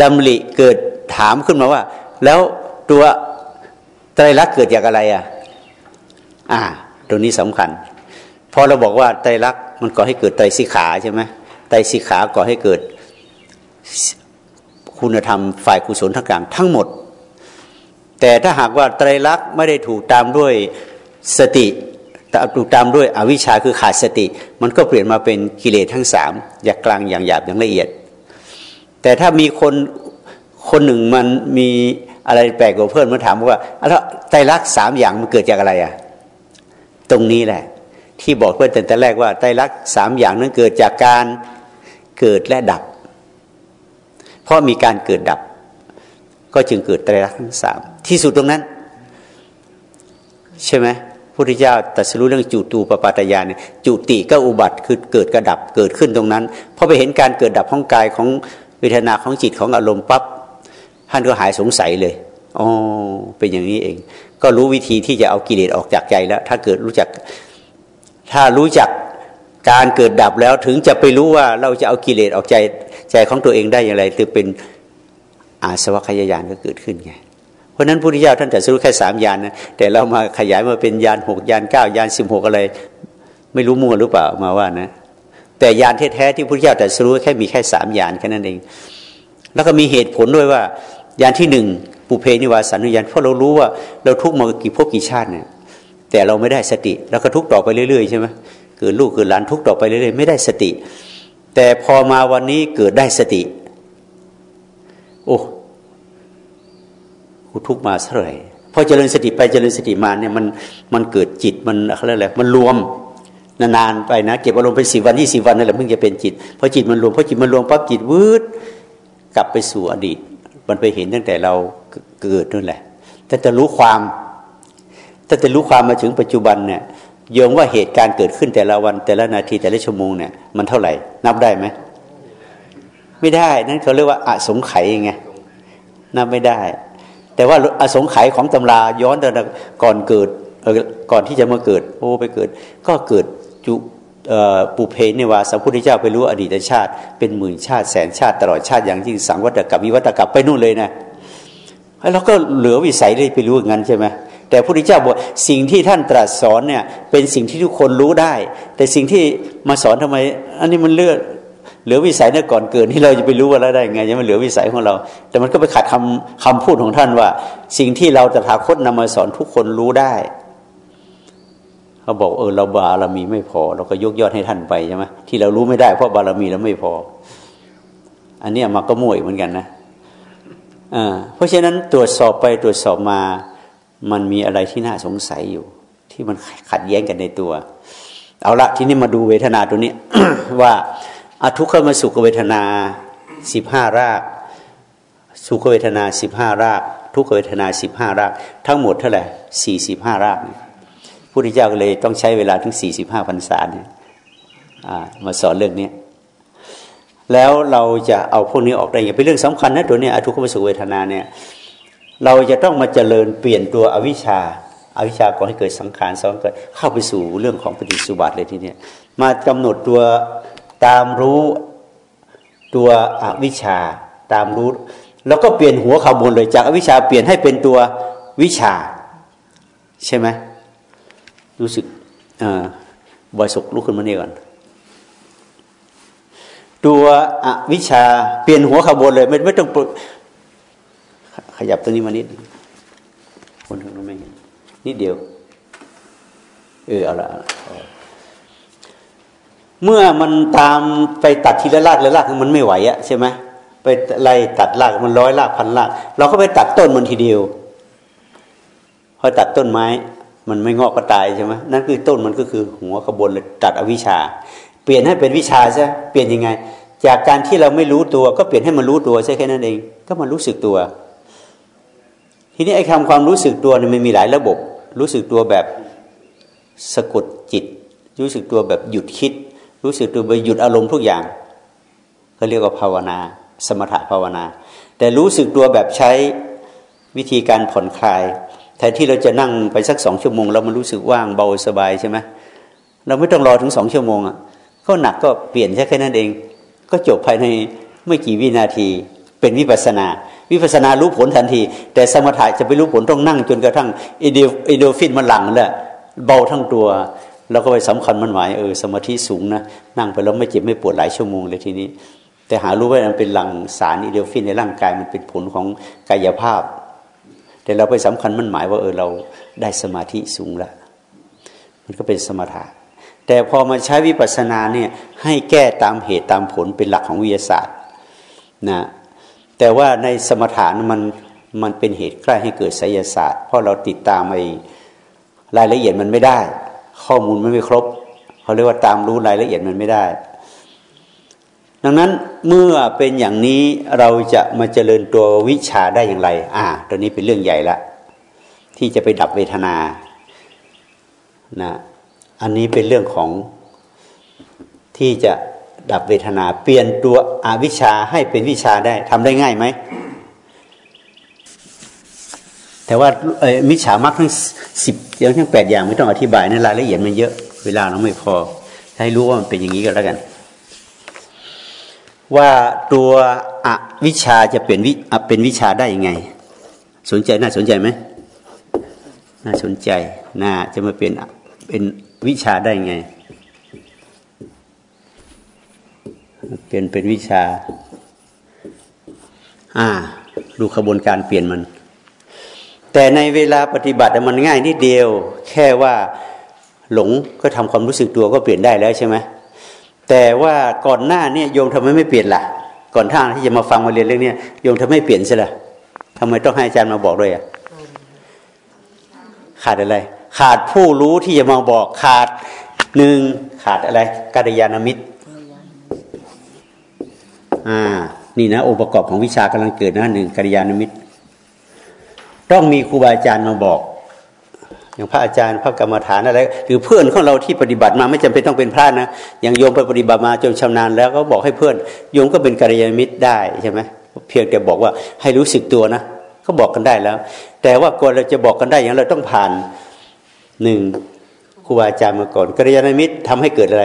ดำริเกิด ถามขึ้นมาว่า แล้วตัวไตรลักษณ์เกิดจากอะไรอะ อ่า ตรงนี้สำคัญ พอเราบอกว่าไตรลักษณ์มันก่อให้เกิดไตรสิขาใช่ไหมไตรสิขาก่อให้เกิดคุณธรรมฝ่ายกุศลทั้งกลางทั้งหมด แต่ถ้าหากว่าไตรลักษณ์ไม่ได้ถูกตามด้วยสติถูกตามด้วยอวิชชาคือขาดสติ มันก็เปลี่ยนมาเป็นกิเลสทั้งสามอย่างกลางอย่างหยาบอย่างละเอียด แต่ถ้ามีคน คนหนึ่งมันมีอะไรแปลกกว่าเพื่อนมาถามว่าแล้วไตรลักษณ์สามอย่างมันเกิดจากอะไรอะตรงนี้แหละ ที่บอกเพื่อนแต่แรกว่าไตรลักษณ์สามอย่างนั้นเกิดจากการเกิดและดับ เพราะมีการเกิดดับ ก็จึงเกิดไตรลักษณ์ทั้งสามที่สุดตรงนั้น ใช่ไหมพุทธเจ้าตรัสรู้เรื่องจุตูปปาตยานเนี่ยจุติก็อุบัติคือเกิดกระดับเกิดขึ้นตรงนั้นพอไปเห็นการเกิดดับของกายของเวทนาของจิตของอารมณ์ปั๊บ ท่านก็หายสงสัยเลยอ๋อเป็นอย่างนี้เอง ก็รู้วิธีที่จะเอากิเลสออกจากใจแล้ว ถ้าเกิดรู้จัก ถ้ารู้จักการเกิดดับแล้วถึงจะไปรู้ว่าเราจะเอากิเลสออกใจใจของตัวเองได้อย่างไรคือเป็นอาสวะขยายานก็เกิดขึ้นไงเพราะนั้นพุทธเจ้าท่านแต่สรุปแค่สามยานนะแต่เรามาขยายมาเป็นยานหกยานเก้ายานสิบหกอะไร ไม่รู้มั่วหรือเปล่ามาว่านะ แต่ยานแท้ๆที่พุทธเจ้าแต่สรุปแค่มีแค่สามยานแค่นั้นเอง แล้วก็มีเหตุผลด้วยว่า ยานที่หนึ่งปุเพนิวาสันุยานเพราะเรารู้ว่าเราทุกมากี่พบกี่ชาติเนี่ยแต่เราไม่ได้สติแล้วก็ทุกต่อไปเรื่อยๆใช่ไหมเกิดลูกเกิดหลานทุกต่อไปเรื่อยๆไม่ได้สติ แต่พอมาวันนี้เกิดได้สติ โอ้กูทุกมาเท่าไหร่พอเจริญสติไปเจริญสติมาเนี่ยมันมันเกิดจิตมันอะไรอะไรมันรวมนานๆไปนะเก็บอารมณ์ไปสิวันที่สิวันนั่นแหละเพิ่งจะเป็นจิตพอจิตมันรวมพอจิตมันรวมปั๊บจิตวืดกลับไปสู่อดีต มันไปเห็นตั้งแต่เราเกิดนั่นแหละ แต่จะรู้ความถ้าจะรู้ความมาถึงปัจจุบันเนี่ยโยงว่าเหตุการณ์เกิดขึ้นแต่ละวันแต่ละนาทีแต่ละชั่วโมงเนี่ยมันเท่าไหร่ นับได้ไหมไม่ได้นั่นเขาเรียกว่าอสงไขยไงนับไม่ได้ แต่ว่าอสงไขยของตำราย้อนแต่ก่อนเกิดก่อนที่จะมาเกิด โอ้ไปเกิด ก็เกิดจุ ปุเพเนวาสัมพุทธเจ้าไปรู้อดีตชาติ เป็นหมื่นชาติแสนชาติตลอดชาติอย่างยิ่งสังวัตกับวิวัตกับไปนู่นเลยนะแล้วก็เหลือวิสัยเลยไปรู้อย่างนั้นใช่ไหมแต่พระพุทธเจ้าบอกสิ่งที่ท่านตรัสสอนเนี่ยเป็นสิ่งที่ทุกคนรู้ได้ แต่สิ่งที่มาสอนทำไม อันนี้มันเลือกเหลือวิสัยเนี่ยก่อนเกิดที่เราจะไปรู้ว่าแล้วได้ไงยังไม่เหลือวิสัยของเรา แต่มันก็ไปขัดคำคำพูดของท่านว่า สิ่งที่เราจะถาคตนำมาสอนทุกคนรู้ได้ เขาบอกเออเราบารมีไม่พอ เราก็ยกยอดให้ท่านไปใช่ไหมที่เรารู้ไม่ได้เพราะบารมีเราไม่พอ อันนี้มาก็มุ่ยเหมือนกันนะอ่าเพราะฉะนั้นตรวจสอบไปตรวจสอบมา มันมีอะไรที่น่าสงสัยอยู่ ที่มันขัดแย้งกันในตัว เอาละทีนี้มาดูเวทนาตัวนี้ ว่าอทุกขมสุขเวทนาสิบห้าราก สุขเวทนาสิบห้าราก ทุกขเวทนาสิบห้าราก ทั้งหมดเท่าไหร่สี่สิบห้าราก พุทธเจ้าก็เลยต้องใช้เวลาถึงสี่สิบห้าพรรษาเนี่ยมาสอนเรื่องนี้แล้วเราจะเอาพวกนี้ออกได้ยังเป็นเรื่องสำคัญนะตัวนี้อทุกขมสุขเวทนาเนี่ยเราจะต้องมาเจริญเปลี่ยนตัวอวิชชาอาวิชชาก่อให้เกิดสังขารซ้อนเกิดเข้าไปสู่เรื่องของปฏิสุบัติเลยทีเนี้ยมากำหนดตัวตามรู้ตัวอวิชชาตามรู้ แล้วก็เปลี่ยนหัวขบวนเลยจากอวิชชาเปลี่ยนให้เป็นตัววิชา ใช่ไหม รู้สึกบอยศกลุกขึ้นมาเนี่ยก่อน ตัวอวิชาเปลี่ยนหัวขบวนเลย ไม่ไม่ต้องขยับตรงนี้มานิดคนข้างนู้นไม่เห็นนิดเดียว เออเอาละเมื่อมันตามไปตัดทีละรากละรากมันไม่ไหวอะใช่ไหมไปไล่ตัดรากมันร้อยรากพันรากเราก็ไปตัดต้นมันทีเดียว พอตัดต้นไม้ มันไม่งอกก็ตายใช่ไหมนั่นคือต้นมันก็คือหัวขบวนตัดอวิชชา เปลี่ยนให้เป็นวิชาใช่เปลี่ยนยังไง จากการที่เราไม่รู้ตัวก็เปลี่ยนให้มันรู้ตัวใช่แค่นั้นเอง ก็มันรู้สึกตัว ทีนี้ไอ้คำความรู้สึกตัวเนี่ยมันมีหลายระบบ รู้สึกตัวแบบสะกดจิต รู้สึกตัวแบบหยุดคิด รู้สึกตัวไปหยุดอารมณ์ทุกอย่างเขาเรียกว่าภาวนา สมถะภาวนา แต่รู้สึกตัวแบบใช้วิธีการผ่อนคลาย แทนที่เราจะนั่งไปสักสองชั่วโมง แล้วมันรู้สึกว่างเบาสบายใช่ไหมเราไม่ต้องรอถึงสองชั่วโมงอะก็หนักก็เปลี่ยนแค่แค่นั้นเอง ก็จบภายในไม่กี่วินาที เป็นวิปัสนา วิปัสนารู้ผลทันที แต่สมถะจะไปรู้ผลต้องนั่งจนกระทั่งอเดโฟินมันหลังเลยเบาทั้งตัวเราก็ไปสำคัญมันหมายเออสมาธิสูงนะนั่งไปแล้วไม่เจ็บไม่ปวดหลายชั่วโมงเลยทีนี้ แต่หารู้ว่ามันเป็นหลังสารอิเดฟินในร่างกายมันเป็นผลของกายภาพ แต่เราไปสำคัญมันหมายว่าเออเราได้สมาธิสูงละมันก็เป็นสมถะ แต่พอมาใช้วิปัสสนาเนี่ยให้แก้ตามเหตุตามผลเป็นหลักของวิทยาศาสตร์นะแต่ว่าในสมถะมันมันเป็นเหตุใกล้ให้เกิดไสยศาสตร์ เพราะเราติดตามไอ้รายละเอียดมันไม่ได้ ข้อมูลมันไม่ครบเขาเรียกว่าตามรู้รายละเอียดมันไม่ได้ ดังนั้นเมื่อเป็นอย่างนี้เราจะมาเจริญตัววิชาได้อย่างไร อ่า ตัวนี้เป็นเรื่องใหญ่ละ ที่จะไปดับเวทนานะอันนี้เป็นเรื่องของที่จะดับเวทนาเปลี่ยนตัวอวิชชาให้เป็นวิชาได้ทำได้ง่ายไหมแต่ว่ามิจฉามักทั้งสิบย่างทั้งแปดอย่างไม่ต้องอธิบายในรายละเอียดมันเยอะ เวลาเราไม่พอให้รู้ว่ามันเป็นอย่างนี้กันแล้วกัน ว่าตัวอวิชาจะเป็นวิเป็นวิชาได้ยังไง สนใจน่าสนใจไหมน่าสนใจน่าจะมาเป็นเป็นวิชาได้ยังไงเปลี่ยนเป็นวิชา อ่า ดูขบวนการเปลี่ยนมัน แต่ในเวลาปฏิบัติมันง่ายนิดเดียว แค่ว่าหลงก็ทำความรู้สึกตัวก็เปลี่ยนได้แล้วใช่ไหม แต่ว่าก่อนหน้าเนี่ยโยมทำไมไม่เปลี่ยนล่ะ ก่อนท่านที่จะมาฟังมาเรียนเรื่องนี้โยมทำไมไม่เปลี่ยนใช่ละทำไมต้องให้อาจารย์มาบอกด้วยอะขาดอะไร ขาดผู้รู้ที่จะมาบอกขาดหนึ่งขาดอะไรกัลยาณมิตรอ่านี่นะองค์ประกอบของวิชากำลังเกิดนะหนึ่งกัลยาณมิตร ต้องมีครูบาอาจารย์มาบอก อย่างพระอาจารย์พระกรรมฐานอะไรหรือเพื่อนของเราที่ปฏิบัติมาไม่จำเป็นต้องเป็นพระนะอย่างโยมไปปฏิบัติมาจนชำนาญแล้วก็บอกให้เพื่อนโยมก็เป็นกัลยาณมิตรได้ใช่ไหมเพียงแต่บอกว่าให้รู้สึกตัวนะก็บอกกันได้แล้ว แต่ว่าก่อนเราจะบอกกันได้อย่างเราต้องผ่านหนึ่งครูบาอาจารย์มาก่อนกัลยาณมิตรทำให้เกิดอะไร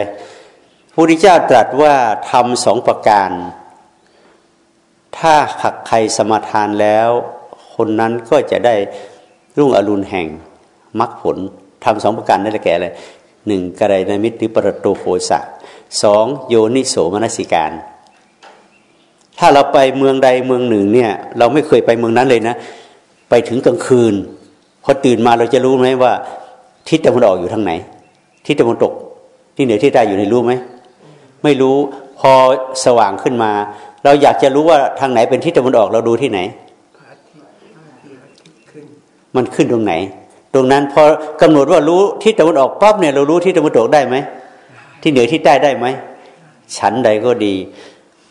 พระพุทธเจ้าตรัสว่าทำสองประการ ถ้าขักใครสมาทานแล้ว คนนั้นก็จะได้รุ่งอรุณแห่ง มรรคผลทำสองประการนั่นแหละแก่อะไรหนึ่งกัลยามิตรหรือปรโตโคสะสองโยนิโสมนสิการ ถ้าเราไปเมืองใดเมืองหนึ่งเนี่ยเราไม่เคยไปเมืองนั้นเลยนะ ไปถึงกลางคืนพอตื่นมาเราจะรู้ไหมว่า ทิศตะวันออกอยู่ทางไหน ทิศตะวันตกที่เหนือที่ใต้อยู่ในรู้ไหมไม่รู้พอสว่างขึ้นมา เราอยากจะรู้ว่าทางไหนเป็นทิศตะวันออกเราดูที่ไหน มันขึ้นตรงไหน รงนั้นพอกำหนดว่ารู้ทิศตะวันออกปั๊บเนี่ยเรารู้ทิศตะวันตกได้ไหมที่เหนือที่ใต้ได้ไหมฉันใดก็ดี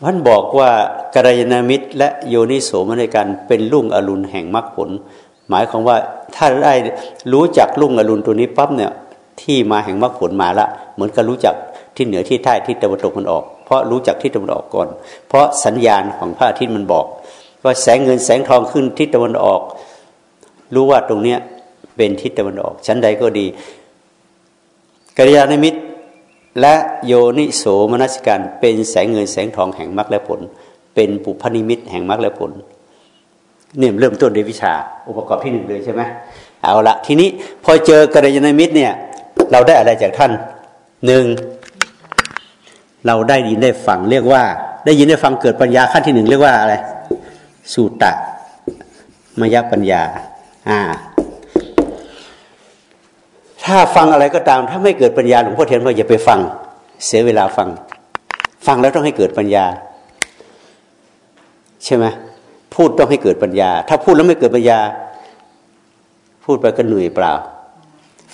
ท่านบอกว่ากัลยาณมิตร และโยนิโสมนกันเป็นลุ่งอรุณแห่งมรรคผล หมายของว่าถ้าได้รู้จักลุ่งอรุณตัวนี้ปั๊บเนี่ยที่มาแห่งมรรคผลมาละ เหมือนกับรู้จักที่เหนือที่ใต้ที่ตะวันตกมันออก เพราะรู้จักที่ตะวันออกก่อน เพราะสัญญาณของพระอาทิตย์มันบอก ว่าแสงเงินแสงทองขึ้นทิศตะวันออก รู้ว่าตรงเนี้ย เป็นทิศตะวันออก ชั้นใดก็ดีกัลยาณมิตและโยนิโสมนัสการเป็นแสงเงินแสงทองแห่งมรรคและผล เป็นปุพนิมิตแห่งมรรคและผลเนี่ยเริ่มต้นด้วยวิชาอุปกรณ์ที่หนึ่งเลยใช่ไหมเอาละทีนี้พอเจอกัลยาณมิตรเนี่ย เราได้อะไรจากท่านหนึ่งเราได้ยินได้ฟังเรียกว่า ได้ยินได้ฟังเกิดปัญญาขั้นที่หนึ่งเรียกว่าอะไร สูตะมยปัญญา อ่า ถ้าฟังอะไรก็ตาม ถ้าไม่เกิดปัญญาหลวงพ่อเทียนว่าอย่าไปฟัง เสียเวลาฟัง ฟังแล้วต้องให้เกิดปัญญา ใช่ไหมพูดต้องให้เกิดปัญญา ถ้าพูดแล้วไม่เกิดปัญญา พูดไปก็เหนื่อยเปล่า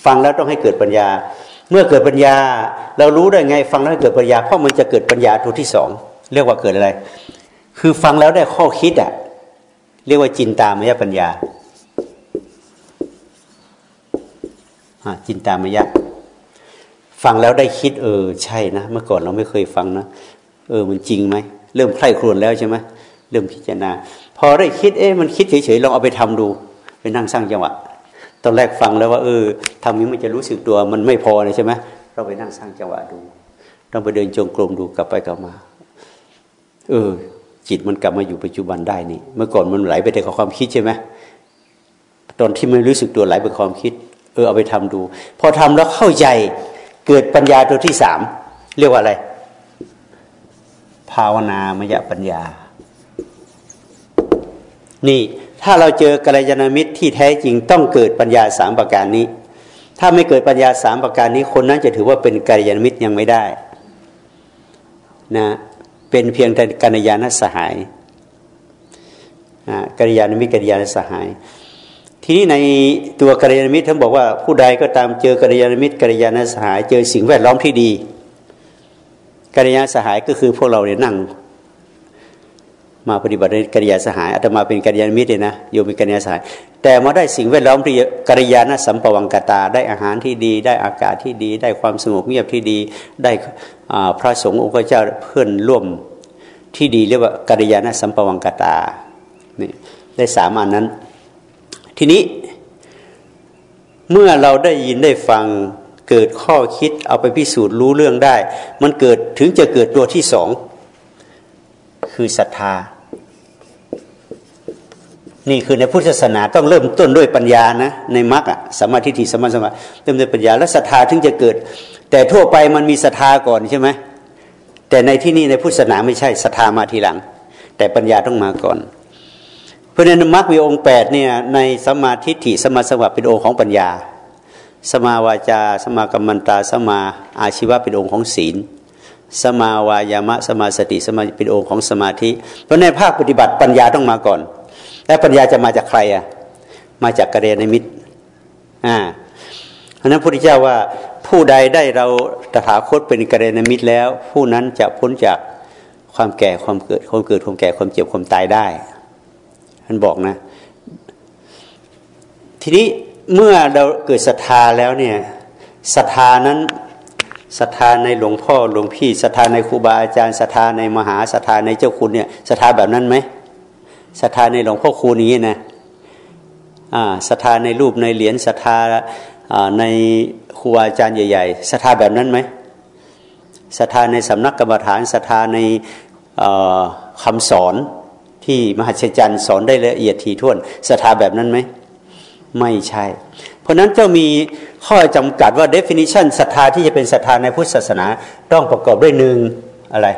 ฟังแล้วต้องให้เกิดปัญญา เมื่อเกิดปัญญา เรารู้ได้ไง ฟังแล้วเกิดปัญญาเพราะมันจะเกิดปัญญาตัวที่สองเรียกว่าเกิดอะไร คือฟังแล้วได้ข้อคิดอะเรียกว่าจินตามยปัญญา จินตามยะฟังแล้วได้คิด เออ ใช่นะเมื่อก่อนเราไม่เคยฟังนะเออ มันจริงไหมเริ่มใคร่ครวญแล้วใช่ไหมเริ่มพิจารณา พอได้คิดเอ๊ะมันคิดเฉยๆลองเอาไปทำดูไปนั่งสร้างจังหวะตอนแรกฟังแล้วว่าเออทำนี้มันจะรู้สึกตัวมันไม่พอเลยใช่ไหมเราไปนั่งสร้างจังหวะดูต้องไปเดินจงกรมดูกลับไปกลับมา เออ จิตมันกลับมาอยู่ปัจจุบันได้นี่ เมื่อก่อนมันไหลไปแต่กับความคิดใช่ไหมตอนที่ไม่รู้สึกตัวไหลไปความคิด เออเอาไปทำดู พอทำแล้วเข้าใจเกิดปัญญาตัวที่สามเรียกว่าอะไร ภาวนามยปัญญา นี่ถ้าเราเจอกัลยาณมิตรที่แท้จริงต้องเกิดปัญญาสามประการนี้ ถ้าไม่เกิดปัญญาสามประการนี้ คนนั้นจะถือว่าเป็นกัลยาณมิตรยังไม่ได้นะเป็นเพียงแต่กัลยาณสหายกัลยาณมิตรกัลยาณสหาย ทีนี้ในตัวกัลยาณมิตรท่านบอกว่าผู้ใดก็ตามเจอกัลยาณมิตรกัลยาณสหาย เจอสิ่งแวดล้อมที่ดีกัลยาณสหายก็คือพวกเราเนี่ยนั่ง มาปฏิบัติในกิริยาณสหายอาตมาเป็นกิริยาณมิตรเลยนะโยมเป็นกิริยาณสหาย แต่มาได้สิ่งแวดล้อมที่กิริยานะสัมปวังกตา ได้อาหารที่ดี ได้อากาศที่ดี ได้ความสงบเงียบที่ดี ได้พระสงฆ์องค์เจ้าเพื่อนร่วมที่ดีเรียกว่ากิริยานะสัมปวังกตานี่ได้สามอันนั้น ทีนี้ เมื่อเราได้ยินได้ฟังเกิดข้อคิดเอาไปพิสูจน์รู้เรื่องได้ มันเกิดถึงจะเกิดตัวที่สอง คือศรัทธา นี่คือในพุทธศาสนาต้องเริ่มต้นด้วยปัญญานะ ในมรรคสมาธิทิสมาสมาเริ่มด้วยปัญญาแล้วศรัทธาถึงจะเกิด แต่ทั่วไปมันมีศรัทธาก่อนใช่ไหมแต่ในที่นี้ในพุทธศาสนาไม่ใช่ศรัทธามาทีหลัง แต่ปัญญาต้องมาก่อน เพราะนั้นมรรคมีองค์แปดเนี่ยในสมาธิฐิสมาสวัสดิ์เป็นองค์ของปัญญา สมาวาจา สมากรรมันตา สมาอาชีวะเป็นองค์ของศีล สมาวายามะ สมาสติ สมาเป็นองค์ของสมาธิ เพราะในภาคปฏิบัติปัญญาต้องมาก่อน และปัญญาจะมาจากใครอะ มาจากกระเรนมิตร อ่าเพราะนั้นพระพุทธเจ้าว่าผู้ใดได้เราตถาคตเป็นกระเรนมิตรแล้ว ผู้นั้นจะพ้นจากความแก่ความเกิดความเกิดความแก่ความเจ็บความตายได้ ท่านบอกนะ ทีนี้เมื่อเราเกิดศรัทธาแล้วเนี่ยศรัทธานั้นศรัทธาในหลวงพ่อหลวงพี่ศรัทธาในครูบาอาจารย์ศรัทธาในมหาศรัทธาในเจ้าคุณเนี่ยศรัทธาแบบนั้นไหมศรัทธาในหลวงพ่อคูนี้นะศรัทธาในรูปในเหรียญศรัทธาในครูอาจารย์ใหญ่ๆศรัทธาแบบนั้นไหมศรัทธาในสำนักกรรมฐานศรัทธาในคำสอน ที่มหัศจรรย์สอนได้ละเอียดถี่ถ้วนศรัทธาแบบนั้นไหมไม่ใช่ เพราะนั้นจะมีข้อจำกัดว่า definition ศรัทธาที่จะเป็นศรัทธาในพุทธศาสนา ต้องประกอบด้วยหนึ่งอะไร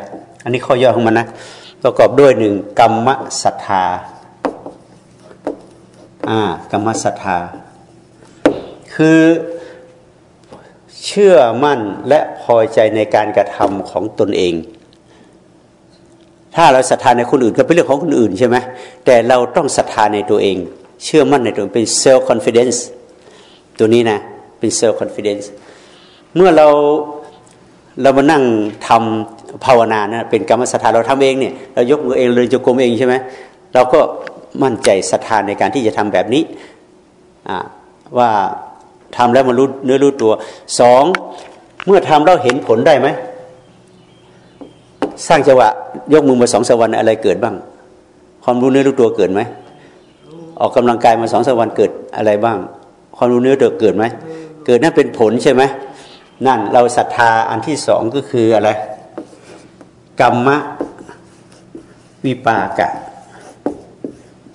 อันนี้ข้อย่อของมันนะ ประกอบด้วยหนึ่งกรรมศรัทธาอ่ากรรมศรัทธา คือเชื่อมั่นและพอใจในการกระทำของตนเอง ถ้าเราศรัทธาในคนอื่นก็เป็นเรื่องของคนอื่นใช่ไหมแต่เราต้องศรัทธาในตัวเอง เชื่อมั่นในตัวเองเป็น self confidence ตัวนี้นะเป็น self confidence เมื่อเราเรามานั่งทำภาวนานะเป็นกรรมสถานเราทำเองเนี่ยเรายกมือเองเลยจะกลมเองใช่ไหมเราก็มั่นใจศรัทธาในการที่จะทำแบบนี้ว่าทำแล้วมันรู้เนื้อรู้ตัวสองเมื่อทำเราเห็นผลได้ไหม สร้างจังหวะยกมือมาสองสวรรค์อะไรเกิดบ้าง ความรู้เนื้อรู้ตัวเกิดไหมออกกำลังกายมาสองสวรรค์เกิดอะไรบ้าง ความรู้เนื้อตัวเกิดไหมเกิดนั่นเป็นผลใช่ไหมนั่นเราศรัทธาอันที่สองก็คืออะไร กรรมวิปากะ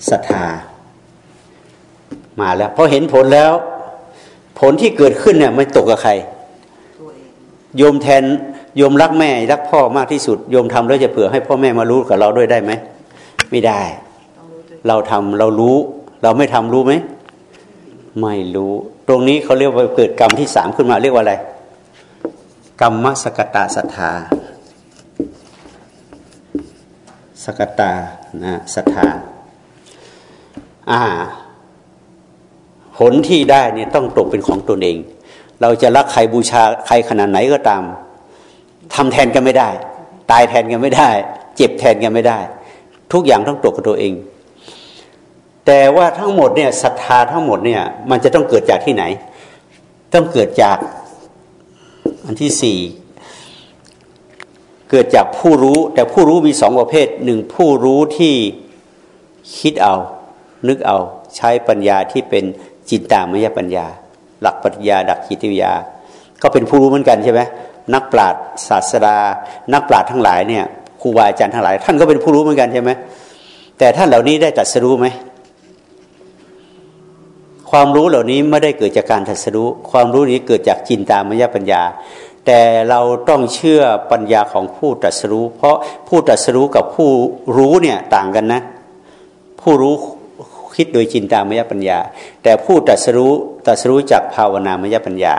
ศรัทธา มาแล้วพอเห็นผลแล้ว ผลที่เกิดขึ้นเนี่ยมันตกกับใครโยมแทน โยมรักแม่รักพ่อมากที่สุดโยมทำแล้วจะเผื่อให้พ่อแม่มารู้กับเราด้วยได้ไหมไม่ได้ เราทำเรารู้ เราไม่ทำรู้ไหมไม่รู้ ตรงนี้เขาเรียกว่าเกิดกรรมที่สามขึ้นมาเรียกว่าอะไร กรรมสกตาศรัทธาสกตานะศรัทธาอ่า ผลที่ได้เนี่ยต้องตกเป็นของตนเอง เราจะรักใครบูชาใครขนาดไหนก็ตาม ทำแทนกันไม่ได้ ตายแทนกันไม่ได้ เจ็บแทนกันไม่ได้ ทุกอย่างต้องตกกับตัวเอง แต่ว่าทั้งหมดเนี่ยศรัทธาทั้งหมดเนี่ยมันจะต้องเกิดจากที่ไหน ต้องเกิดจากอันที่สี่เกิดจากผู้รู้ แต่ผู้รู้มีสองประเภทหนึ่งผู้รู้ที่คิดเอา นึกเอา ใช้ปัญญาที่เป็นจินตามยปัญญา หลักปรัชญาดักจิตวิทยา ก็เป็นผู้รู้เหมือนกันใช่ไหม นักปราชญ์ศาสดา นักปราชญ์ทั้งหลายเนี่ยครูบาอาจารย์ทั้งหลาย ท่านก็เป็นผู้รู้เหมือนกันใช่ไหมแต่ท่านเหล่านี้ได้ตัดสรู้ไหมความรู้เหล่านี้ไม่ได้เกิดจากการทัศรู้ความรู้นี้เกิดจากจินตามยปัญญา แต่เราต้องเชื่อปัญญาของผู้ตรัสรู้เพราะผู้ตรัสรู้กับผู้รู้เนี่ยต่างกันนะ ผู้รู้คิดโดยจินตามยปัญญา แต่ผู้ตรัสรู้ตรัสรู้จากภาวนามยปัญญา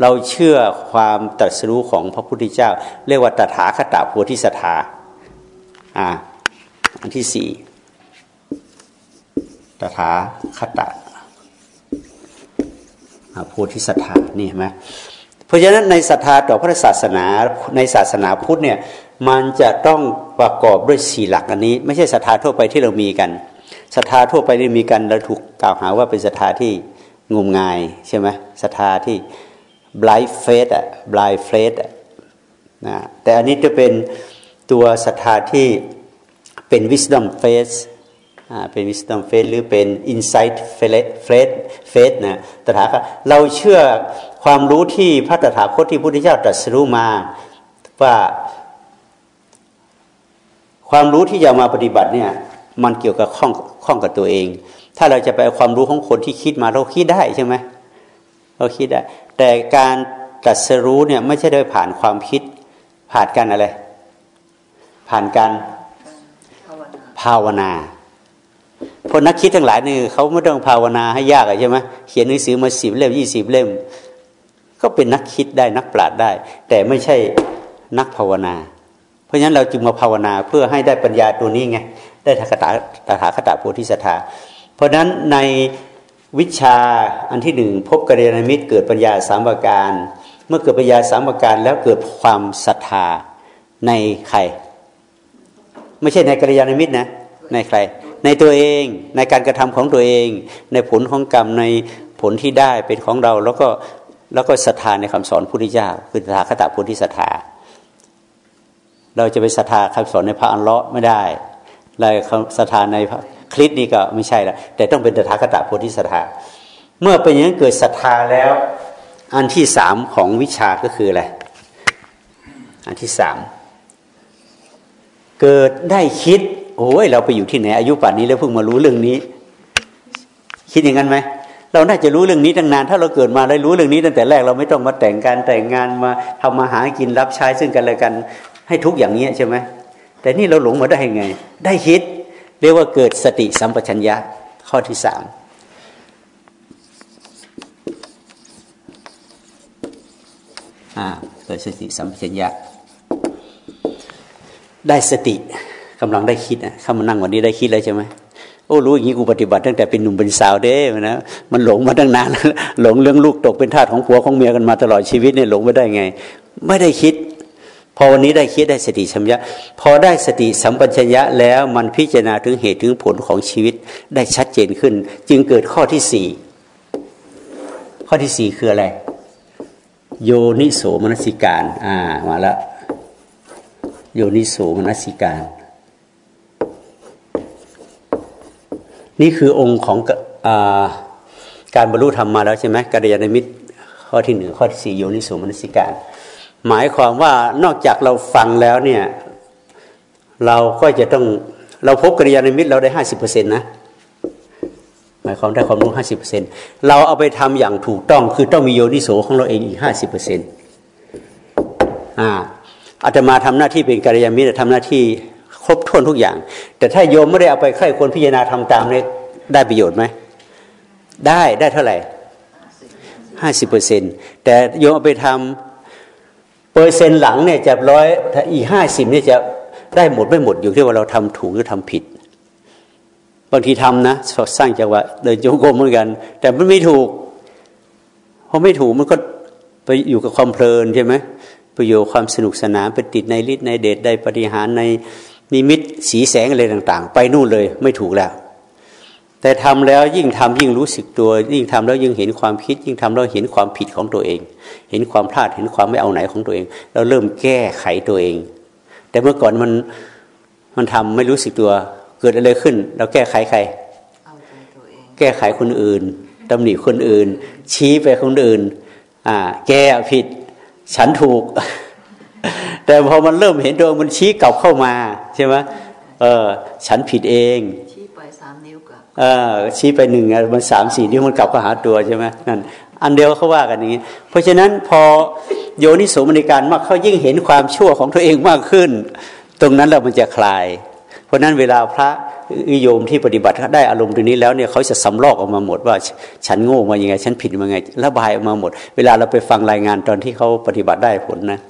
เราเชื่อความตรัสรู้ของพระพุทธเจ้า เรียกว่าตถาคตโพธิสัตาอ่าอันที่สี่ตถาคตะโพธิสัตถานี่เห็นไหมเพราะฉะนั้นในศรัทธาต่อพระศาสนาในศาสนาพุทธเนี่ยมันจะต้องประกอบด้วยสี่หลักอันนี้ ไม่ใช่ศรัทธาทั่วไปที่เรามีกันศรัทธาทั่วไปที่มีกันเราถูกกล่าวหาว่าเป็นศรัทธาที่งมงายใช่ไหมศรัทธาที่ blind faith อะ blind faith อะนะแต่อันนี้จะเป็นตัวศรัทธาที่เป็น wisdom faith เป็น wisdom faith หรือเป็น insight faith faith นะตถาคตเราเชื่อความรู้ที่พระตถาคตที่พุทธเจ้าตรัสรู้มาว่าความรู้ที่จะมาปฏิบัติเนี่ยมันเกี่ยวกับข้องข้องกับตัวเอง ถ้าเราจะไปเอาความรู้ของคนที่คิดมาเราคิดได้ใช่ไหมเราคิดได้ แต่การตรัสรู้เนี่ยไม่ใช่โดยผ่านความคิด ผ่านการอะไร ผ่านการภาวนาพราะนักคิดทั้งหลายนี่เขาไม่ต้องภาวนาให้ยากใช่ไหมเขียนหนังสือมาสิบเล่มยี่สิบเล่ม ก็เป็นนักคิดได้นักปราชญ์ได้ แต่ไม่ใช่นักภาวนา เพราะฉะนั้นเราจึงมาภาวนาเพื่อให้ได้ปัญญาตัวนี้ไงได้ทักตาตถาคตโพธิสัตาเพราะฉะนั้นใน วิชาอันที่หนึ่งพบกัลยาณมิตรเกิดปัญญาสามประการ เมื่อเกิดปัญญาสามประการแล้วเกิดความศรัทธาในใคร ไม่ใช่ในกัลยาณมิตรนะในใคร ในตัวเองในการกระทำของตัวเอง ในผลของกรรมในผลที่ได้เป็นของเราแล้วก็แล้วก็ศรัทธาในคำสอนพุทธเจ้าคือศรัทธาคตาพุทธิศรัทธาเราจะไปศรัทธาคำสอนในพระอัลเลาะห์ไม่ได้เราศรัทธาใน คริสนี่ก็ไม่ใช่ละแต่ต้องเป็นศรัทธาคตาพุทธิศรัทธาเมื่อเป็นอย่างนั้นเกิดศรัทธาแล้ว อันที่สามของวิชาก็คืออะไรอันที่สามเกิดได้คิด โอ้ยเราไปอยู่ที่ไหนอายุป่านนี้แล้วเพิ่งมารู้เรื่องนี้ คิดอย่างนั้นไหมเราน่าจะรู้เรื่องนี้ตั้งนานถ้าเราเกิดมาได้รู้เรื่องนี้ตั้งแต่แรกเราไม่ต้องมาแต่งการแต่งงานมาทำมาหากินรับใช้ซึ่งกันและกันให้ทุกอย่างเนี้ใช่ไหมแต่นี่เราหลงมาได้ไง ได้คิด เรียกว่าเกิดสติสัมปชัญญะข้อที่สามอ่าเกิดสติสัมปชัญญะ ได้สติกำลังได้คิดนะเข้ามานั่งวันนี้ได้คิดแล้วใช่ไหมโอ้รู้อย่างนี้กูปฏิบัติตั้งแต่เป็นหนุ่มเป็นสาวเด้นะมันหลงมาตั้งนานหลงเรื่องลูกตกเป็นทาสของผัวของเมียกันมาตลอดชีวิตเนี่ยหลงไม่ได้ไง ไม่ได้คิด อวันนี้ได้คิดได้สติสัมปชัญญะพอได้สติสัมปชัญญะแล้วมันพิจารณาถึงเหตุถึงผลของชีวิตได้ชัดเจนขึ้น จึงเกิดข้อที่สี่ข้อที่สี่คืออะไร โยนิโสมนสิการ อ่ามาแล้วโยนิโสมนสิการ นี่คือองค์ของอการบรรลุธรรมมาแล้วใช่ไหมกัลยาณมิตรข้อที่หนึ่งข้อที่สี่โยนิโสมนสิการ หมายความว่านอกจากเราฟังแล้วเนี่ยเราก็จะต้องเราพบกัลยาณมิตเราได้ห้าสิบเปอร์เซ็นต์นะหมายความได้ความรู้ห้าสิบเปอร์เซ็นต์เราเอาไปทำอย่างถูกต้องคือต้องมีโยนิโสของเราเองอีกห้าสิบเปอร์เซ็นต์อ่าอาตมาทำหน้าที่เป็นกัลยาณมิตรทำหน้าที่ครบถ้วนทุกอย่าง แต่ถ้าโยมไม่ได้เอาไปใครคนพิจารณาทำตามเนี่ยได้ประโยชน์ไหมได้ได้เท่าไหร่ห้าสิบเปอร์เซ็นแต่โยมเอาไปทำ เปอร์เซ็นต์หลังเนี่ยจะร้อยถ้าอีห้าสิบเนี่ยจะได้หมดไม่หมดอยู่ที่ว่าเราทำถูกหรือทำผิด บางทีทำนะสร้างจังหวะเดินโยงกลมเหมือนกัน แต่มันไม่ถูกเพราะไม่ถูกมันก็ไปอยู่กับความเพลินใช่ไหมประโยชน์ความสนุกสนานไปติดในฤทธิ์ในเดชได้ปฏิหารในนิมิตสีแสงอะไรต่าง ๆ ไปนู่นเลยไม่ถูกแล้ว แต่ทำแล้วยิ่งทำยิ่งรู้สึกตัว ยิ่งทำแล้วยิ่งเห็นความคิด ยิ่งทำแล้วเห็นความผิดของตัวเอง เห็นความพลาดเห็นความไม่เอาไหนของตัวเอง แล้วเริ่มแก้ไขตัวเอง แต่เมื่อก่อนมันมันทำไม่รู้สึกตัว เกิดอะไรขึ้น เราแก้ไขใครแก้ไขคนอื่นตำหนิคนอื่น ชี้ไปคนอื่น อ่า แก้ผิด ฉันถูก แต่พอมันเริ่มเห็นตัวมันชี้กลับเข้ามาใช่ไหมเออฉันผิดเอง ชี้ไปหนึ่งมันสามสี่นิ้วมันกลับเข้าหาตัวใช่ไหมนั่นอันเดียวเขาว่ากันอย่างนี้ เพราะฉะนั้นพอโยนิโสมนิการมากเขายิ่งเห็นความชั่วของตัวเองมากขึ้น ตรงนั้นเรามันจะคลาย เพราะนั้นเวลาพระโยมที่ปฏิบัติได้อารมณ์ตรงนี้แล้วเนี่ยเขาจะสำลอกออกมาหมดว่าฉันโง่มาอย่างไง ฉันผิดมาไงระบายออกมาหมด เวลาเราไปฟังรายงานตอนที่เขาปฏิบัติได้ผลนะ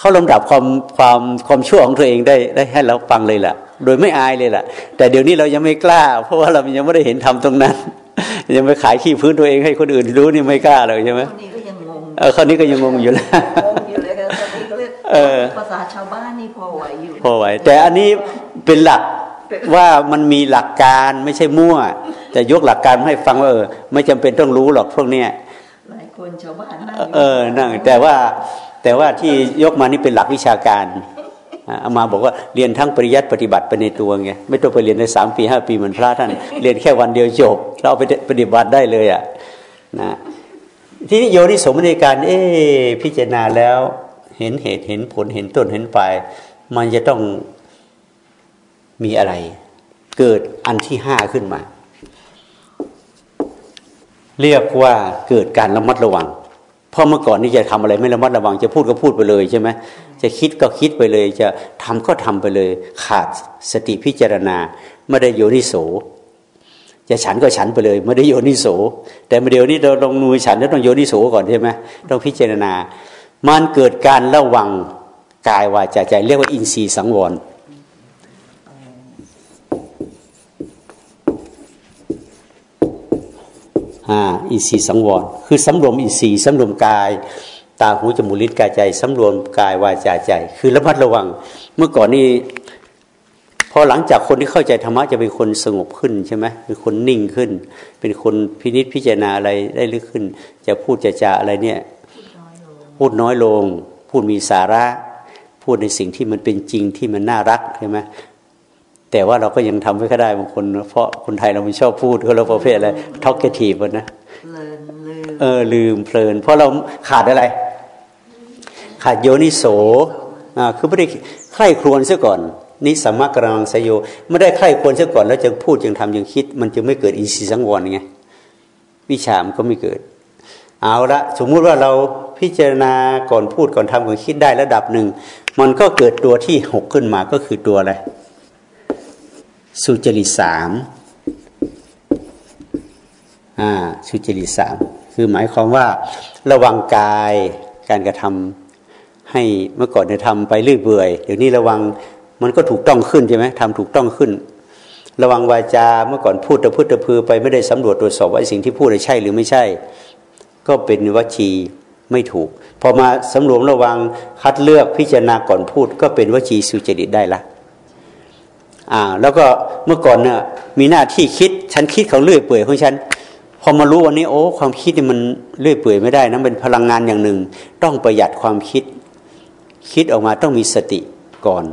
เขาลำดับความความความชั่วของตัวเองได้ได้ให้เราฟังเลยแหละโดยไม่อายเลยแหละแต่เดี๋ยวนี้เรายังไม่กล้า เพราะว่าเรายังไม่ได้เห็นทำตรงนั้น ยังไปขายขี้พื้นตัวเองให้คนอื่นรู้นี่ไม่กล้าเลยใช่ไหมคนนี้ก็ยังงงเออคนนี้ก็ยังงงอยู่แล้วเออภาษาชาวบ้านนี่พอไหวอยู่พอไหวแต่อันนี้เป็นหลักว่ามันมีหลักการไม่ใช่มั่ว แต่ยกหลักการให้ฟังว่าเออไม่จำเป็นต้องรู้หรอกพวกเนี้ยหลายคนชาวบ้านเออนั่งแต่ว่า แต่ว่าที่ยกมานี่เป็นหลักวิชาการอามาบอกว่าเรียนทั้งปริยัติปฏิบัติไปในตัวไงไม่ต้องไปเรียนในสามปีห้าปีเหมือนพระท่าน เรียนแค่วันเดียวจบเราไปปฏิบัติได้เลยอะนะที่นี่โยนิสมในการ เอ๊พิจารณาแล้วเห็นเหตุเห็นผลเห็นต้นเห็นปลายมันจะต้องมีอะไร เกิดอันที่ห้าขึ้นมา เรียกว่าเกิดการระมัดระวัง เพราะเมื่อก่อนนี่จะทำอะไรไม่ระมัดระวังจะพูดก็พูดไปเลยใช่ไหมจะคิดก็คิดไปเลย จะทำก็ทำไปเลย ขาดสติพิจารณาไม่ได้โยนิโส จะฉันก็ฉันไปเลย ไม่ได้โยนิโส แต่เมื่อเดี๋ยวนี้เราลงมือฉันแล้วต้องโยนิโสก่อนใช่ไหมต้องพิจารณา มันเกิดการระวังกายวาจาใจ เรียกว่าอินทรีย์สังวร อินทรีย์สังวร คือสำรวมอินทรีย์สำรวมกาย ตาหูจมูกลิ้นกายใจสำรวมกายวาจาใจ คือระมัดระวัง เมื่อก่อนนี้พอหลังจากคนที่เข้าใจธรรมะจะเป็นคนสงบขึ้นใช่ไหมเป็นคนนิ่งขึ้น เป็นคนพินิจพิจารณาอะไรได้ลึกขึ้น จะพูดจะจาอะไรเนี่ยพูดน้อยลง พูดมีสาระ พูดในสิ่งที่มันเป็นจริงที่มันน่ารักใช่ไหม แต่ว่าเราก็ยังทำไม่ค่อยได้บางคน เพราะคนไทยเราไม่ชอบพูดก็เราประเภทอะไรท็อกเกทีฟนะเออลืมเพลิน เพราะเราขาดอะไร ขาดโยนิโสอ่าคือไม่ได้ใคร่ครวญซะก่อนนิสัมมากรังสยโยไม่ได้ใคร่ควรซะก่อนแล้วจึงพูดจึงทำจึงคิด มันจึงไม่เกิดอินทรีย์สังวรไงวิชามันก็ไม่เกิด เอาละสมมุติว่าเราพิจารณาก่อนพูดก่อนทำก่อนคิดได้ระดับหนึ่ง มันก็เกิดตัวที่หกขึ้นมาก็คือตัวอะไร สุจริตสามอ่าสุจริตสามคือหมายความว่าระวังกายการกระทำให้เมื่อก่อนเนี่ยทำไปเรื่อยเปื่อยเดี๋ยวนี้ระวังมันก็ถูกต้องขึ้นใช่ไหมทำถูกต้องขึ้น ระวังวาจาเมื่อก่อนพูดตะพูดตะพือไปไม่ได้สำรวจตรวจสอบว่าสิ่งที่พูดใช่หรือไม่ใช่ ก็เป็นวจีไม่ถูก พอมาสำรวมระวังคัดเลือกพิจารณาก่อนพูด ก็เป็นวจีสุจริตได้ละ อ่า แล้วก็เมื่อก่อนเนี่ยมีหน้าที่คิด ฉันคิดเขาเลื่อยเปื่อยของฉัน พอมารู้วันนี้โอ้ ความคิดนี่มันเลื่อยเปื่อยไม่ได้นะเป็นพลังงานอย่างหนึ่ง ต้องประหยัดความคิด คิดออกมาต้องมีสติก่อน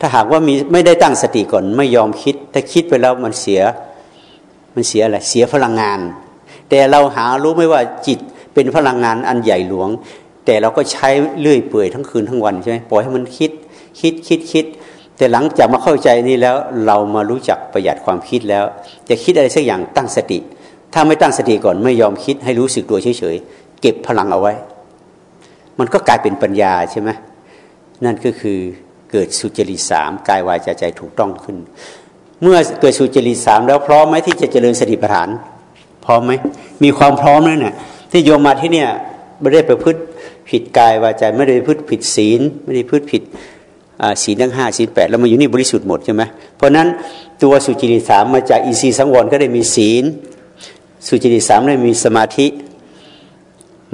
ถ้าหากว่ามีไม่ได้ตั้งสติก่อน ไม่ยอมคิด ถ้าคิดไปแล้วมันเสีย มันเสียอะไร เสียพลังงาน แต่เราหารู้ไม่ว่าจิตเป็นพลังงานอันใหญ่หลวง แต่เราก็ใช้เลื่อยเปื่อยทั้งคืนทั้งวันใช่ไหมปล่อยให้มันคิดคิดคิดคิด แต่หลังจากมาเข้าใจนี้แล้วเรามารู้จักประหยัดความคิดแล้ว จะคิดอะไรสักอย่างตั้งสติ ถ้าไม่ตั้งสติก่อนไม่ยอมคิดให้รู้สึกตัวเฉยๆเก็บพลังเอาไว้ มันก็กลายเป็นปัญญาใช่ไหมนั่นก็คือเกิดสุจริตสามกายวาจาใจถูกต้องขึ้น เมื่อเกิดสุจริตสามแล้วพร้อมไหมที่จะเจริญสติปัฏฐาน พร้อมไหมมีความพร้อมแล้วเนี่ยที่โยมมาที่เนี่ยไม่ได้ไปพืชผิดกายวาจาไม่ได้พืชผิดศีล ไม่ได้พืชผิด ศีลทั้งห้าศีลแปดแล้วมาอยู่นี่บริสุทธิ์หมดใช่ไหมเพราะนั้นตัวสุจิริสามมาจากอินทรีย์สังวรก็ได้มีศีล สุจิริสามได้มีสมาธิ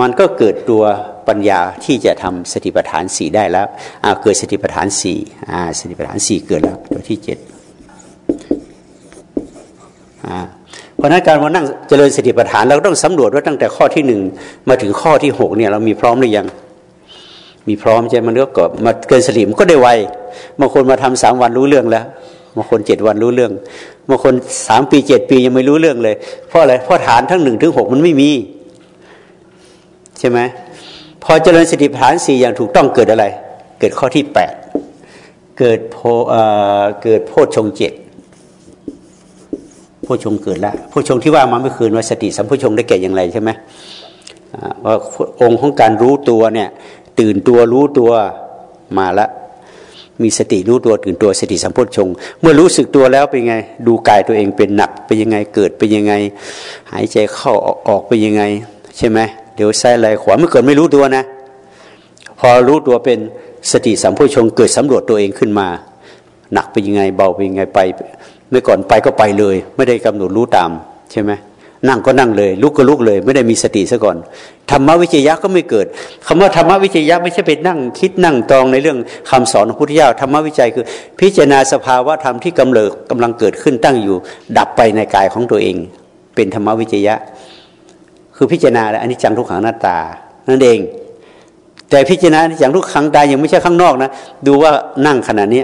มันก็เกิดตัวปัญญาที่จะทำสติปัฏฐานสี่ได้แล้วเกิดสติปัฏฐานสี่สติปัฏฐานสี่เกิดแล้วตัวที่เจ็ดเพราะนั้นการมานั่งเจริญสติปัฏฐานเราก็ต้องสำรวจว่าตั้งแต่ข้อที่หนึ่งมาถึงข้อที่หกเนี่ยเรามีพร้อมหรือยัง มีพร้อมใช่มันก็กมาเกินสติมันก็ได้ไวบางคนมาทำสามวันรู้เรื่องแล้วบางคนเจ็ดวันรู้เรื่องบางคนสามปีเจ็ดปียังไม่รู้เรื่องเลย เพราะอะไรเพราะฐานทั้งหนึ่งถึงหกมันไม่มี ใช่ไหมพอเจริญสติปัฏฐานสี่อย่างถูกต้องเกิดอะไร เกิดข้อที่แปดเกิดโพเกิดโพชงเจ็ดโพชงเกิดแล้วโพชงที่ว่ามาเมื่อคืนว่าสติสัมโพชงได้แก่อย่างไรใช่ไหมว่าองค์ของการรู้ตัวเนี่ย ตื่นตัวรู้ตัวมาละ มีสติรู้ตัวตื่นตัวสติสัมโพชงเมื่อรู้สึกตัวแล้วเป็นไง ดูกายตัวเองเป็นหนักเป็นยังไงเกิดเป็นยังไง หายใจเข้าออกเป็นยังไง ใช่ไหมเดี๋ยวซ้ายไหลขวาเมื่อเกิดไม่รู้ตัวนะ พอรู้ตัวเป็นสติสัมโพชงเกิดสำรวจตัวเองขึ้นมา หนักเป็นยังไงเบาเป็นยังไงไปเมื่อก่อนไปก็ไปเลย ไม่ได้กำหนดรู้ตามใช่ไหม นั่งก็นั่งเลย ลุกก็ลุกเลย ไม่ได้มีสติซะก่อนธรรมวิจยะก็ไม่เกิดคำว่าธรรมวิจยะไม่ใช่ไปนั่งคิดนั่งตรองในเรื่องคำสอนของพุทธเจ้าธรรมวิจัยคือ พิจารณาสภาวะธรรมที่กำเริบกำลังเกิดขึ้นตั้งอยู่ ดับไปในกายของตัวเอง เป็นธรรมวิจยะ คือพิจารณาอันนี้จังทุกขังหน้าตา นั่นเอง แต่พิจารณาอย่างทุกขังตายังไม่ใช่ข้างนอกนะดูว่านั่งขณะนี้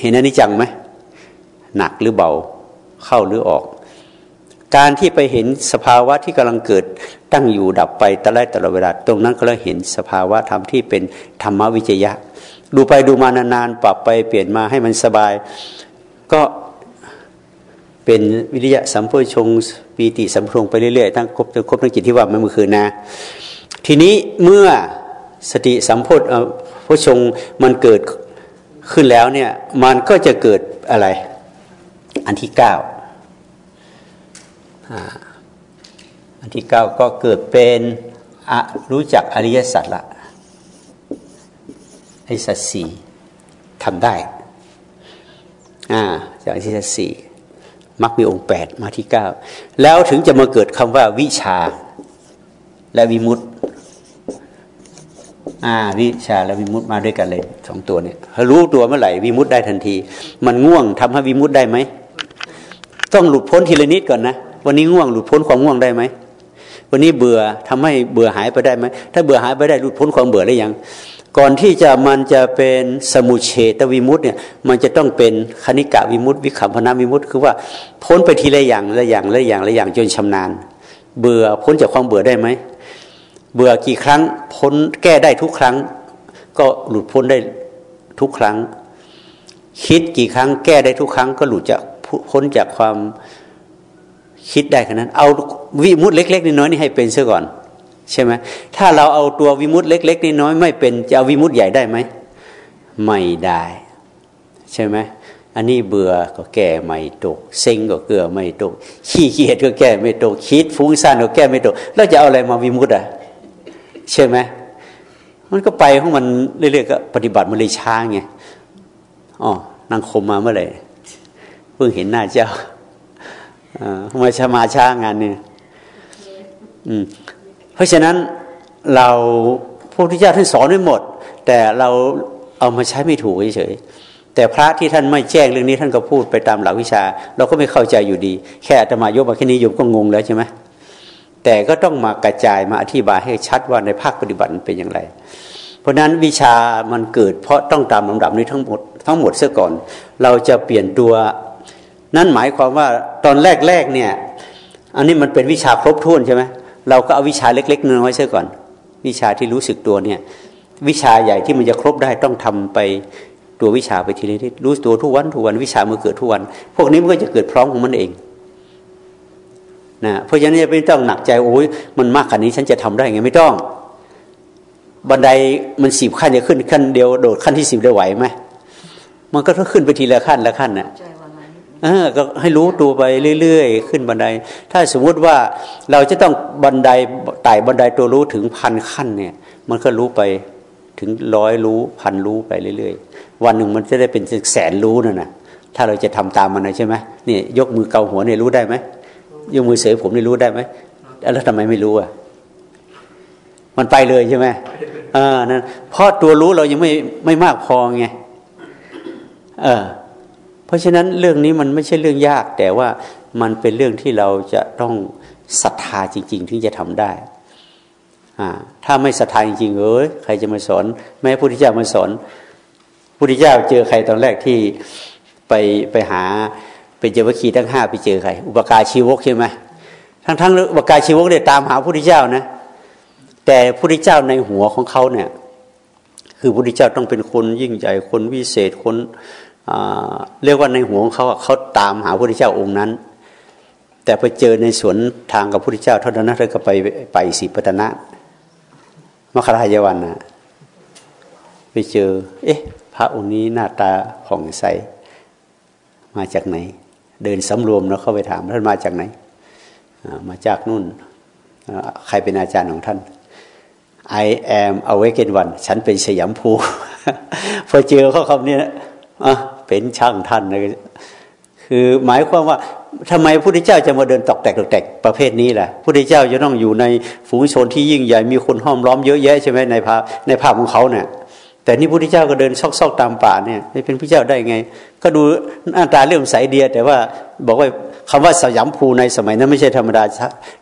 เห็นอันนี้จังไหมหนักหรือเบาเข้าหรือออก การที่ไปเห็นสภาวะที่กำลังเกิดตั้งอยู่ดับไปตลอดตลอดเวลา ตรงนั้นก็เลยเห็นสภาวะธรรมที่เป็นธรรมวิจยะ ดูไปดูมานานๆปรับไปเปลี่ยนมาให้มันสบาย ก็เป็นวิริยะสัมโพชงปีติสัมพงไปเรื่อยๆทั้งครบครบทั้งจิตที่ว่าไม่เมื่อคืนนะ ทีนี้เมื่อสติสัมโพธชงมันเกิดขึ้นแล้วเนี่ยมันก็จะเกิดอะไร อันที่เก้า อันที่เก้าก็เกิดเป็นรู้จักอริยสัจละอริยสัจสี่ทำได้อ่าจากอริยสัจสี่มักมีองค์แปดมาที่เก้าแล้วถึงจะมาเกิดคำว่าวิชาและวิมุตต์อ่าวิชาและวิมุตต์มาด้วยกันเลยสองตัวเนี่ยรู้ตัวเมื่อไหร่วิมุตต์ได้ทันที มันง่วงทำให้วิมุตต์ได้ไหมต้องหลุดพ้นทีละนิดก่อนนะ วันนี้ง่วงหลุดพ้นความง่วงได้ไหมวันนี้เบื่อทำให้เบื่อหายไปได้ไหมถ้าเบื่อหายไปได้หลุดพ้นความเบื่อได้ยัง ก่อนที่จะมันจะเป็นสมุเฉตวิมุตต์เนี่ยมันจะต้องเป็นคณิกะวิมุตต์วิคัมพนาวิมุตต์คือว่าพ้นไปทีละอย่างละอย่างละอย่างละอย่างจนชำนาญ เบื่อพ้นจากความเบื่อได้ไหมเบื่อกี่ครั้งพ้นแก้ได้ทุกครั้ง ก็หลุดพ้นได้ทุกครั้ง คิดกี่ครั้ง แก้ได้ทุกครั้ง ก็หลุดจากพ้นจากความ คิดได้ขนาดนั้น เอาวิมุตเล็กๆน้อยๆนี่ให้เป็นเสียก่อน ใช่ไหมถ้าเราเอาตัววิมุตเล็กๆน้อยๆไม่เป็นจะเอาวิมุตใหญ่ได้ไหมไม่ได้ ใช่ไหมอันนี้เบื่อก็แก้ไม่ตกเซ็งก็เกลือไม่ตก ขี้เกียจก็แก้ไม่ตกคิดฟุ้งซ่านก็แก้ไม่ตกแล้วจะเอาอะไรมาวิมุตอะใช่ไหมมันก็ไปของมันเรื่อยๆก็ปฏิบัติมันเลยช้าไงอ๋อนางคมมาเมื่อไหร่เพิ่งเห็นหน้าเจ้า ทำไมชมาช้างานเนี่ยเพราะฉะนั้นเราพระพุทธเจ้าท่านสอนไว้หมด แต่เราเอามาใช้ไม่ถูกเฉยแต่พระที่ท่านไม่แจ้งเรื่องนี้ท่านก็พูดไปตามหลักวิชา เราก็ไม่เข้าใจอยู่ดี แค่อาตมายกมาแค่นี้โยมก็งงแล้วใช่ไหมแต่ก็ต้องมากระจายมาอธิบายให้ชัดว่าในภาคปฏิบัติเป็นอย่างไร เพราะนั้นวิชามันเกิดเพราะต้องตามลำดับนี้ทั้งหมดทั้งหมดเสียก่อน เราจะเปลี่ยนตัว นั่นหมายความว่าตอนแรกๆเนี่ย อันนี้มันเป็นวิชาครบถ้วนใช่ไหมเราก็เอาวิชาเล็ก ๆน้อยๆเสียก่อน วิชาที่รู้สึกตัวเนี่ย วิชาใหญ่ที่มันจะครบได้ต้องทำไปตัววิชาไปทีละนิดรู้ตัวทุกวันทุกวันวิชามันเกิดทุกวัน พวกนี้มันก็จะเกิดพร้อมของมันเองนะเพราะฉะนั้นไม่ต้องหนักใจโอ้ยมันมากขนาดนี้ฉันจะทำได้ไงไม่ต้อง บันไดมันสิบขั้นจะขึ้นขั้นเดียวโดดขั้นที่สิบได้ไหวไหมมันก็ต้องขึ้นไปทีละขั้นละขั้นนะ่ะ เออก็ให้รู้ตัวไปเรื่อยๆ ขึ้นบันได ถ้าสมมุติว่าเราจะต้องบันไดไต่บันไดตัวรู้ถึงพันขั้นเนี่ย มันก็รู้ไปถึงร้อยรู้พันรู้ไปเรื่อยๆ วันหนึ่งมันจะได้เป็นแสนรู้น่ะนะถ้าเราจะทำตามมันนะใช่ไหมนี่ยกมือเกาหัวเนี่ยรู้ได้ไหมยกมือเสยผมนี่รู้ได้ไหมแล้วทำไมไม่รู้อะมันไปเลยใช่ไหมอ่านั่นเพราะตัวรู้เรายังไม่ไม่มากพอไงเออ เพราะฉะนั้นเรื่องนี้มันไม่ใช่เรื่องยาก แต่ว่ามันเป็นเรื่องที่เราจะต้องศรัทธาจริง ๆ ถึงจะทำได้ถ้าไม่ศรัทธาจริงๆเอ้ยใครจะมาสอน แม้พระพุทธเจ้ามาสอนพระพุทธเจ้าเจอใครตอนแรกที่ไปไปหาเป็นเจวคีทั้งห้าไปเจอใคร อุปการชีวกใช่ไหมทั้งทั้งอุปการชีวกเนี่ยตามหาพระพุทธเจ้านะ แต่พระพุทธเจ้าในหัวของเขาเนี่ย คือพระพุทธเจ้าต้องเป็นคนยิ่งใหญ่คนวิเศษคน เรียกว่าในหัวของเขาเขาตามหาพระพุทธเจ้าองค์นั้น แต่ไปเจอในสวนทางกับพระพุทธเจ้าเท่านั้นเธอก็ไปไปสิปัตนะมครายวันนะไปเจอ เอ๊ะ พระองค์นี้หน้าตาผ่องใสมาจากไหน เดินสำรวมแล้วเข้าไปถามท่านมาจากไหนมาจากนู่น ใครเป็นอาจารย์ของท่าน I am awakened one ฉันเป็นสยามภู พอเจอเขาคำนี้อะ เป็นช่างท่านเลยคือหมายความว่าทำไมพระพุทธเจ้าจะมาเดินตอกแตกตอกแตกประเภทนี้แหละพระพุทธเจ้าจะต้องอยู่ในฝูงชนที่ยิ่งใหญ่มีคนห้อมล้อมเยอะแยะใช่ไหมในภาพในภาพของเขาเนี่ยแต่นี่พระพุทธเจ้าก็เดินซอกๆตามป่าเนี่ยเป็นพระเจ้าได้ไง ก็ดูหน้าตาเรื่องใสเดีย แต่ว่าบอกว่าคำว่าสยามภูในสมัยนั้นไม่ใช่ธรรมดา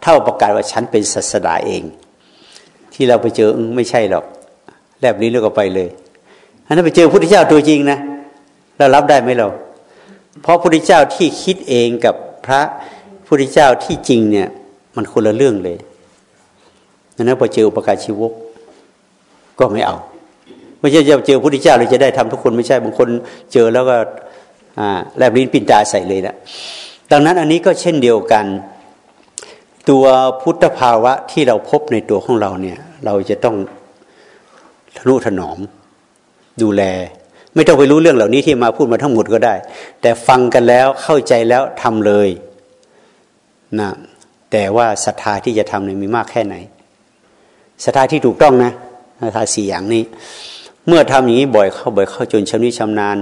เท่าประกาศว่าฉันเป็นศาสดาเอง ที่เราไปเจอไม่ใช่หรอกแลบนี้เลือกไปเลยอันนั้นไปเจอพระพุทธเจ้าตัวจริงนะ เรารับได้ไหมเรา เพราะพระพุทธเจ้าที่คิดเองกับพระพุทธเจ้าที่จริงเนี่ย มันคนละเรื่องเลยนั้นพอเจออุปการชีวกก็ไม่เอาไม่ใช่จะเจอพระพุทธเจ้าเราจะได้ทำทุกคนไม่ใช่บางคนเจอแล้วก็แลบลิ้นปินตาใส่เลยนะดังนั้นอันนี้ก็เช่นเดียวกัน ตัวพุทธภาวะที่เราพบในตัวของเราเนี่ย เราจะต้องทนุถนอม ดูแล ไม่ต้องไปรู้เรื่องเหล่านี้ที่มาพูดมาทั้งหมดก็ได้ แต่ฟังกันแล้วเข้าใจแล้วทำเลยนะแต่ว่าศรัทธาที่จะทำเนี่ยมีมากแค่ไหนศรัทธาที่ถูกต้องนะศรัทธาสี่อย่างนี้ เมื่อทำอย่างนี้บ่อยเข้าบ่อยเข้าจนชำนิชำนาญ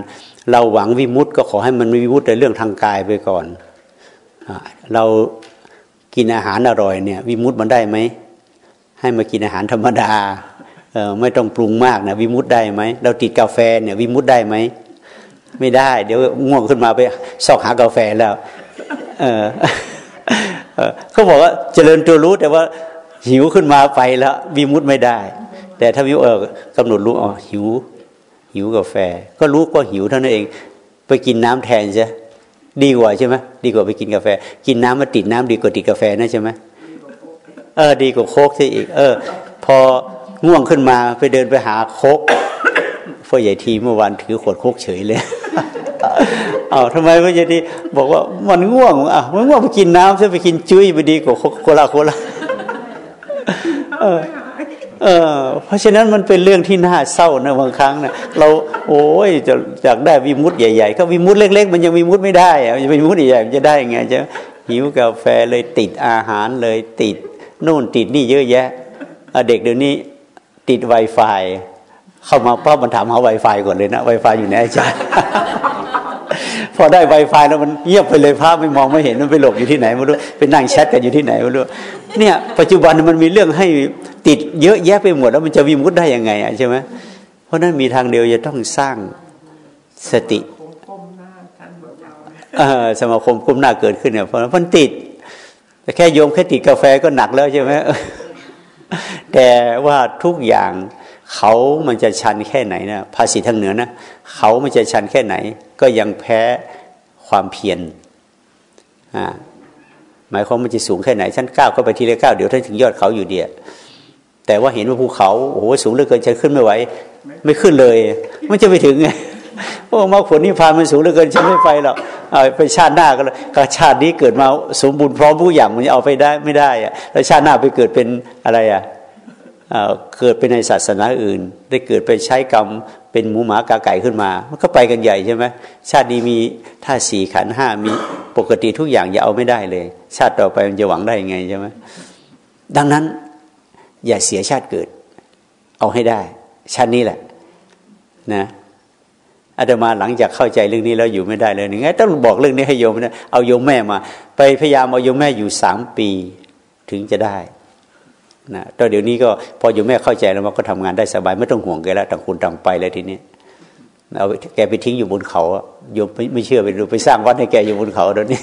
เราหวังวิมุตต์ก็ขอให้มันมีวิมุตต์ในเรื่องทางกายไปก่อนเรากินอาหารอร่อยเนี่ย วิมุตต์มันได้ไหมให้มากินอาหารธรรมดา ไม่ต้องปรุงมากนะวิมุตได้ไหมเราติดกาแฟเนี่ยวิมุตได้ไหมไม่ได้ เดี๋ยวง่วงขึ้นมาไปซอกหากาแฟแล้วเออเขาบอกว่าเจริญตัวรู้แต่ว่าหิวขึ้นมาไปแล้ววิมุตไม่ได้ แต่ถ้าวิวเออกำหนดรู้อ๋อหิว หิวกาแฟ ก็รู้ก็หิวเท่านั้นเอง ไปกินน้ำแทนใช่ดีกว่าใช่ไหมดีกว่าไปกินกาแฟ กินน้ำมาติดน้ำดีกว่าติดกาแฟนะใช่ไหมเออดีกว่าโคกใช่อีก เออ พอ ง่วงขึ้นมาไปเดินไปหาโคกพ่อใหญ่ทีเมื่อวานถือขวดโคกเฉยเลยอ้าทำไมพ่อใหญ่ทีบอกว่ามันง่วงอะมันง่วงไปกินน้ำใช่ไปกินจุ้ยไปดีกว่าโคลาโคลาเออเออเพราะฉะนั้นมันเป็นเรื่องที่น่าเศร้านะบางครั้งนะเราโอ้ยจะอยากได้วิมุตใหญ่ๆก็วิมุตเล็ก ๆ มันยังวิมุตไม่ได้อะวิมุตใหญ่ๆมันจะได้ไงจะหิวกาแฟเลยติดอาหารเลยติดนู่นติดนี่เยอะแยะเด็กเดี๋ยวนี้ ติด Wi-Fi เข้ามาป้ามันถามหา Wi-Fi ก่อนเลยนะ Wi-Fi อยู่ไหนอาจารย์ พอได้ Wi-Fi แล้วมันเงียบไปเลยภาพไม่มองไม่เห็นมันไปหลบอยู่ที่ไหนไม่รู้ไปนั่งแชทกันอยู่ที่ไหนไม่รู้เนี่ยปัจจุบันมันมีเรื่องให้ติดเยอะแยะไปหมดแล้วมันจะวิมุตได้ยังไงอะใช่ไหมเพราะนั้นมีทางเดียวจะต้องสร้างสติสมาคมก้มหน้าเกิดขึ้นเนี่ยเพราะมันติดแต่แค่โยมแค่ติดกาแฟก็หนักแล้วใช่ไหม แต่ว่าทุกอย่างเขามันจะชันแค่ไหนนะภาษีทางเหนือนะเขามันจะชันแค่ไหน ก็ยังแพ้ความเพียรอ่าหมายความมันจะสูงแค่ไหนชั้นก้าวก็ไปทีละก้าวเดี๋ยวท่านถึงยอดเขาอยู่เดียแต่ว่าเห็นว่าภูเขาโอ้โหสูงเหลือเกินฉันขึ้นไม่ไหว ไม่ขึ้นเลย มันจะไปถึงไง โอ้มาผลนิพพานมันสูงเหลือเกินฉันไม่ไปหรอกเอาไปชาติหน้าก็เลยชาตินี้เกิดมาสมบูรณ์พร้อมผู้อย่างมันเอาไปได้ไม่ได้อะแล้วชาติหน้าไปเกิดเป็นอะไรอะเกิดไปในศาสนาอื่น ได้เกิดไปใช้กรรมเป็นหมูหมากาไก่ขึ้นมา มันก็ไปกันใหญ่ใช่ไหมชาตินี้มีท่าสี่ขันห้ามีปกติทุกอย่างอย่าเอาไม่ได้เลย ชาติต่อไปมันจะหวังได้ยังไงใช่ไหมดังนั้น อย่าเสียชาติเกิด เอาให้ได้ ชาตินี้แหละ นะ อาตมาหลังจากเข้าใจเรื่องนี้แล้วอยู่ไม่ได้เลยนึงไงต้องบอกเรื่องนี้ให้โยมนะเอาโยมแม่มา ไปพยายามเอาโยมแม่อยู่สามปีถึงจะได้นะตอนเดี๋ยวนี้ก็พอโยมแม่เข้าใจแล้วมันก็ทำงานได้สบายไม่ต้องห่วงแกแล้วต่างคนต่างไปเลยทีนี้เอาแกไปทิ้งอยู่บนเขาโยมไม่เชื่อไปดูไปสร้างวัดให้แกอยู่บนเขาเดี๋ยวนี้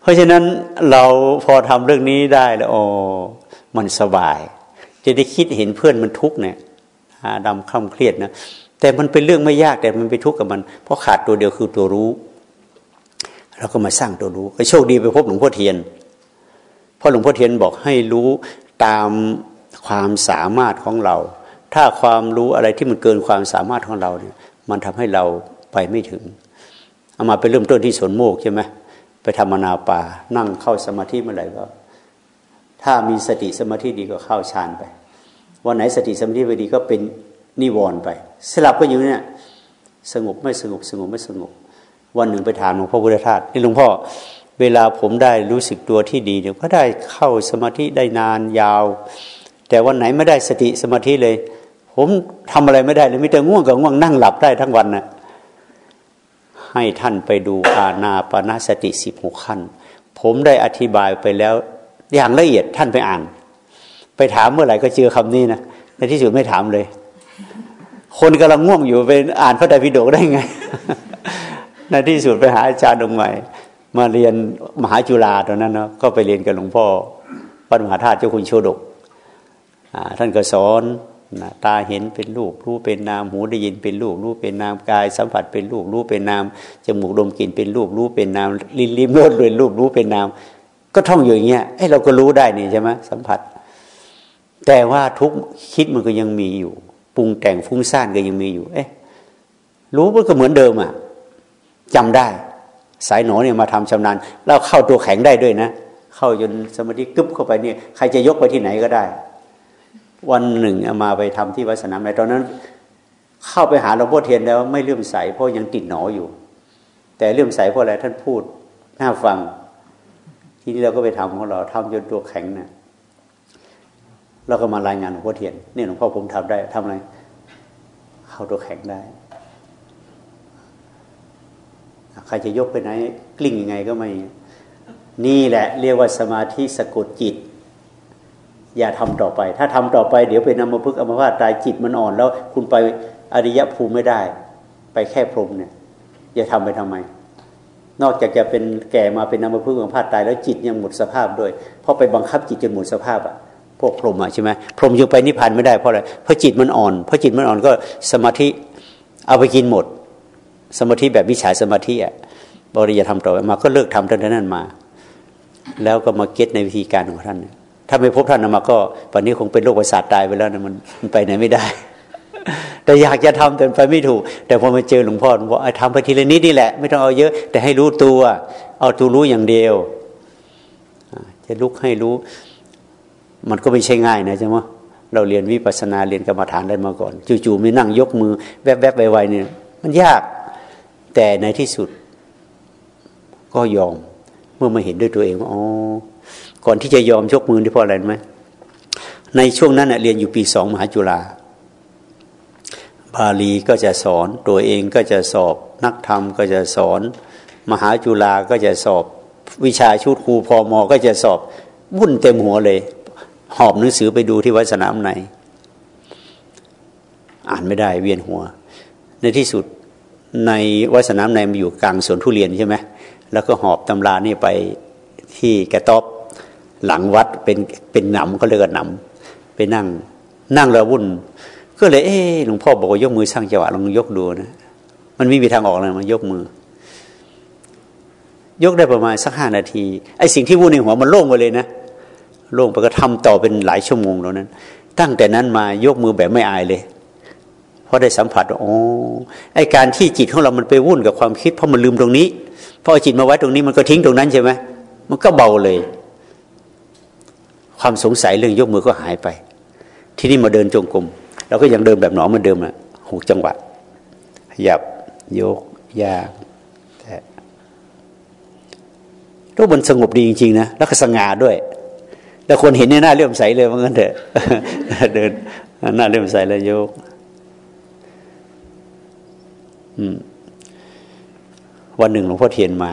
เพราะฉะนั้นเราพอทำเรื่องนี้ได้แล้วโอ้มันสบาย จะได้คิดเห็นเพื่อนมันทุกข์เนี่ยดำคล่ำเครียดนะ แต่มันเป็นเรื่องไม่ยากแต่มันไปทุกข์กับมัน เพราะขาดตัวเดียวคือตัวรู้เราก็มาสร้างตัวรู้โชคดีไปพบหลวงพ่อเทียนเพราะหลวงพ่อเทียนบอกให้รู้ตามความสามารถของเรา ถ้าความรู้อะไรที่มันเกินความสามารถของเราเนี่ย มันทำให้เราไปไม่ถึง เอามาไปเริ่มต้นที่สวนโมกใช่ไหมไปทำมนาป่านั่งเข้าสมาธิเมื่อไหร่ก็ ถ้ามีสติสมาธิดีก็เข้าฌานไป วันไหนสติสมาธิไม่ดีก็เป็น นิวรณ์ไป สลับก็อยู่เนี่ยสงบไม่สงบสงบไม่สงบ วันหนึ่งไปถามหลวงพ่อพุทธทาสนี่หลวงพ่อเวลาผมได้รู้สึกตัวที่ดีเนี่ยก็ได้เข้าสมาธิได้นานยาว แต่วันไหนไม่ได้สติสมาธิเลย ผมทำอะไรไม่ได้เลยมีแต่ง่วงกับง่วงนั่งหลับได้ทั้งวันนะ่ะให้ท่านไปดูอาณาปณสติสิบหกขั้น ผมได้อธิบายไปแล้ว อย่างละเอียดท่านไปอ่าน ไปถามเมื่อไหร่ก็เจอคำนี้นะในที่สุดไม่ถามเลย คนกำลังง่วงอยู่ไปอ่านพระไตรปิฎกได้ไง ในที่สุดไปหาอาจารย์องค์ใหม่ มาเรียนมหาจุฬาตอนนั้นเนาะก็ไปเรียนกับหลวงพ่อวัดมหาธาตุเจ้าคุณโชดกท่านก็สอนนะตาเห็นเป็นรูปรู้เป็นนามหูได้ยินเป็นรูปรู้เป็นนามกาย สัมผัสเป็นรูปรู้เป็นนามจมูกดมกลิ่นเป็นรูปรู้เป็นนามลิ้นลิ้มรสเป็นรูปรู้เป็นนามก็ท่องอยู่อย่างเงี้ยไอ้เราก็รู้ได้นี่ใช่ไหมสัมผัส แต่ว่าทุกคิดมันก็ยังมีอยู่ ปรุงแต่งฟุ้งซ่านก็ยังมีอยู่ เอ๊ะรู้มันก็เหมือนเดิมอะจำได้ สายหนอเนี่ยมาทำชำนาญ แล้วเข้าตัวแข็งได้ด้วยนะ เข้าจนสมาธิกึบเข้าไปเนี่ยใครจะยกไปที่ไหนก็ได้ วันหนึ่งมาไปทำที่วัดสนามในตอนนั้น เข้าไปหาหลวงพ่อเทียนแล้วไม่เลื่อมใสเพราะยังติดหนออยู่ แต่เลื่อมใสเพราะอะไรท่านพูดน่าฟัง ทีนี้เราก็ไปทำของเราทำจนตัวแข็งเนะ เราก็มารายงานหลวงพ่อเทียนนี่หลวงพ่อผมทำได้ทำอะไร เข้าตัวแข็งได้ใครจะยกไปไหน กลิ้งยังไงก็ไม่ นี่แหละ เรียกว่าสมาธิสะกดจิต อย่าทำต่อไป ถ้าทำต่อไปเดี๋ยวไปนำมาพึกอมพาตตายจิตมันอ่อน แล้วคุณไปอริยภูมิไม่ได้ ไปแค่พรมเนี่ยอย่าทำไปทำไม นอกจากจะเป็นแก่มาเป็นนามพึกอมพาตตายแล้วจิตยังหมดสภาพด้วย เพราะไปบังคับจิตจนหมดสภาพอะ พวกพรหมอะใช่ไหมพรหมยังไปนิพพานไม่ได้เพราะอะไรเพราะจิตมันอ่อนเพราะจิตมันอ่อนก็สมาธิเอาไปกินหมด สมาธิแบบวิชาสมาธิอะบริยธรรมต่อมา ก็เลิกทำท่านนั้นมา แล้วก็มาเก็ตในวิธีการของท่านถ้าไม่พบท่านมาก็ปัจนี้คงเป็นโรคประสาทตายไปแล้วนะมันมันไปไหนไม่ได้ แต่อยากจะทำแต่ไปไม่ถูก แต่พอมาเจอหลวงพ่อหลวงพ่อทำไปทีละนิดนี่แหละ ไม่ต้องเอาเยอะ แต่ให้รู้ตัว เอาตัวรู้อย่างเดียวจะลุกให้รู้ มันก็ไม่ใช่ง่ายนะใช่ไหมเราเรียนวิปัสนาเรียนกรรมฐานได้มาก่อนจู่ๆไม่นั่งยกมือ แวบๆไวๆเนี่ย มันยาก แต่ในที่สุด ก็ยอม เมื่อมาเห็นด้วยตัวเองว่าอ๋อก่อนที่จะยอมยกมือที่เพราะอะไรไหมในช่วงนั้นเรียนอยู่ปีสองมหาจุฬาบาลีก็จะสอนตัวเองก็จะสอบนักธรรมก็จะสอน มหาจุฬาก็จะสอบ วิชาชุดครูพอมอก็จะสอบวุ่นเต็มหัวเลย หอบหนังสือไปดูที่วัดสนามไหนอ่านไม่ได้เวียนหัว ในที่สุดในวัดสนามในมันอยู่กลางสวนทุเรียนใช่ไหมแล้วก็หอบตำรานี่ไปที่กระต๊อบหลังวัดเป็นเป็นหนำก็เรียกว่าหนำไปนั่งนั่งแล้ววุ่น ก็เลยเออหลวงพ่อบอกว่ายกมือสร้างจังหวะลองยกดูนะมันไม่มีทางออกเลยมันยกมือ ยกได้ประมาณสักห้านาทีไอ้สิ่งที่วุ่นในหัวมันโล่งไปเลยนะ ล่งไปก็ทำต่อเป็นหลายชั่วโมงแล้วนั้น ตั้งแต่นั้นมายกมือแบบไม่อายเลยเพราะได้สัมผัสโอ้ไอการที่จิตของเรามันไปวุ่นกับความคิดเพราะมันลืมตรงนี้พอจิตมาไว้ตรงนี้มันก็ทิ้งตรงนั้นใช่ไหมมันก็เบาเลย ความสงสัยเรื่องยกมือก็หายไป ที่นี่มาเดินจงกรมเราก็ยังเดินแบบหนอเหมาเดิมอะหกจังหวะขยับยกยากแต่ทุกมันสงบดีจริงๆนะแล้วก็สง่าด้วย แล้วคนเห็นเนี่ยหน้าเลื่อมใสเลยว่างั้นเถอะเดินหน้าเลื่อมใสแล้วยกวันหนึ่งหลวงพ่อเทียนมา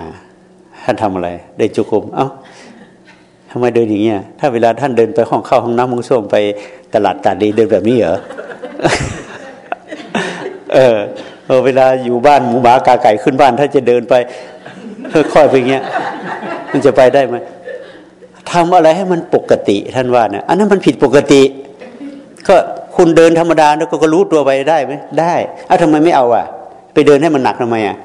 ท่านทำอะไร ได้จุกุมเอา้าทำไมเดินอย่างเงี้ย ถ้าเวลาท่านเดินไปห้องเข้าห้องน้ำมุ้งส้วมไปตลาดตาดีเดินแบบนี้เหรอเออเออเวลาอยู่บ้านหมูหมากาไก่ขึ้นบ้าน ถ้าจะเดินไปค่อยๆไปเงี้ย มันจะไปได้ไหม ทำอะไรให้มันปกติท่านว่านะอันนั้นมันผิดปกติ ก็คุณเดินธรรมดาแล้วก็รู้ตัวไปได้ไหมได้อ้าวทำไมไม่เอาอะ ไปเดินให้มันหนักทำไมอะ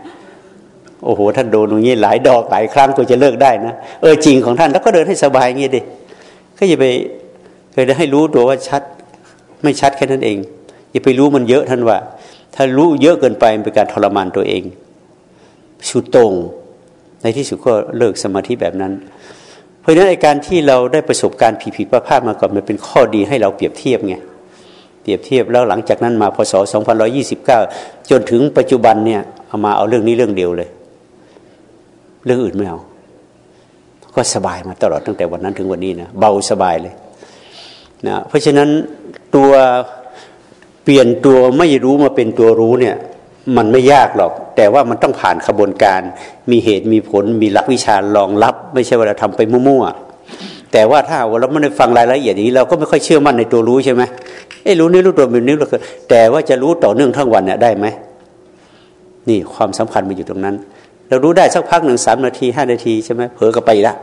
โอ้โหท่านโดนอย่างนี้หลายดอกหลายครั้งก็จะเลิกได้นะเออจริงของท่านแล้วก็เดินให้สบายอย่างนี้ดิก็อย่าไปเคยให้รู้ตัวว่าชัด ไม่ชัดแค่นั้นเอง อย่าไปรู้มันเยอะท่านว่า ถ้ารู้เยอะเกินไปเป็นการทรมานตัวเองชุดตรง ในที่สุดก็เลิกสมาธิแบบนั้น เพราะฉะนั้นไอการที่เราได้ประสบการณ์ผิดๆพลาดมาก่อนมันเป็นข้อดีให้เราเปรียบเทียบไงเปรียบเทียบแล้วหลังจากนั้นมาพศ2129 จนถึงปัจจุบันเนี่ยเอามาเอาเรื่องนี้เรื่องเดียวเลย เรื่องอื่นไม่เอาก็สบายมาตลอดตั้งแต่วันนั้นถึงวันนี้นะเบาสบายเลยนะเพราะฉะนั้นตัวเปลี่ยนตัวไม่รู้มาเป็นตัวรู้เนี่ย มันไม่ยากหรอก แต่ว่ามันต้องผ่านขบวนการ มีเหตุมีผลมีหลักวิชารองรับ ไม่ใช่ว่าเราทำไปมั่วๆแต่ว่าถ้าเราไม่ได้ฟังรายละเอียดนี้เราก็ไม่ค่อยเชื่อมั่นในตัวรู้ใช่ไหมเอ้รู้นี่รู้ตัวเป็นนี้รู้แต่ว่าจะรู้ต่อเนื่องทั้งวันเนี่ยได้ไหมนี่ความสำคัญมันอยู่ตรงนั้น เรารู้ได้สักพักหนึ่งสามนาทีห้านาทีใช่ไหมเผลอก็ไปละ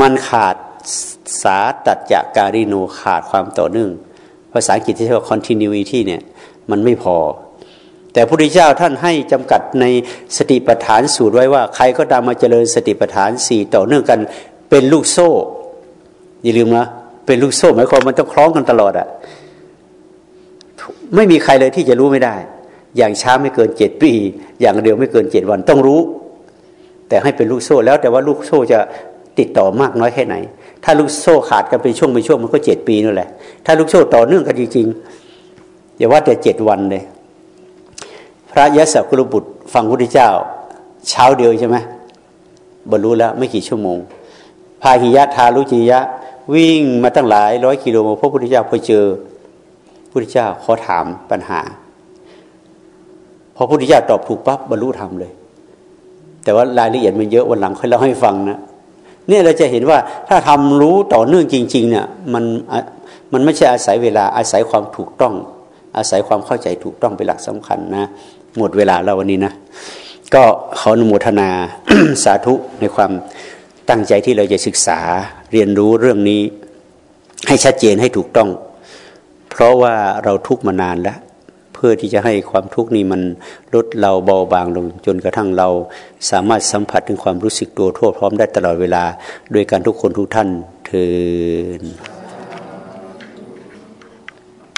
มันขาดสาตัดจากการิโนขาดความต่อเนื่องภาษาอังกฤษที่เรียกว่า continuity เนี่ย มันไม่พอ แต่พระพุทธเจ้าท่านให้จำกัดในสติปัฏฐานสูตรไว้ว่า ใครก็ตามมาเจริญสติปัฏฐานสี่ต่อเนื่องกันเป็นลูกโซ่ อย่าลืมนะเป็นลูกโซ่หมายความมันต้องคล้องกันตลอดอะไม่มีใครเลยที่จะรู้ไม่ได้ อย่างช้าไม่เกินเจ็ดปี อย่างเดียวไม่เกินเจ็ดวันต้องรู้ แต่ให้เป็นลูกโซ่แล้วแต่ว่าลูกโซ่จะติดต่อมากน้อยแค่ไหน ถ้าลูกโซ่ขาดกันเป็นช่วงเป็นช่วงมันก็เจ็ดปีนั่นแหละ ถ้าลูกโซ่ต่อเนื่องกันจริงๆอย่าว่าแต่เจ็ดวันเลย พระยะศกุลบุตร ฟังพระพุทธเจ้า เช้าเดียวใช่ไหมบรรลุแล้วไม่กี่ชั่วโมง พาหิยะทารุจิยะ วิ่งมาตั้งหลายร้อยกิโลพระพุทธเจ้าพอเจอพระพุทธเจ้าขอถามปัญหา พอพระพุทธเจ้าตอบถูกปั๊บบรรลุธรรมเลย แต่ว่ารายละเอียดมันเยอะวันหลังค่อยเล่าให้ฟังนะเนี่ยเราจะเห็นว่าถ้าทำรู้ต่อเนื่องจริง ๆ เนี่ยมันมันไม่ใช่อาศัยเวลาอาศัยความถูกต้อง อาศัยความเข้าใจถูกต้องเป็นหลักสำคัญนะ หมดเวลาแล้ววันนี้นะ ก็ขออนุโมทนาสาธุในความตั้งใจที่เราจะศึกษาเรียนรู้เรื่องนี้ ให้ชัดเจนให้ถูกต้อง เพราะว่าเราทุกมานานแล้ว เพื่อที่จะให้ความทุกข์นี้มันลดเราเบาบางลง จนกระทั่งเราสามารถสัมผัสถึงความรู้สึกตัวทั่วพร้อมได้ตลอดเวลา โดยการทุกคนทุกท่านเทิน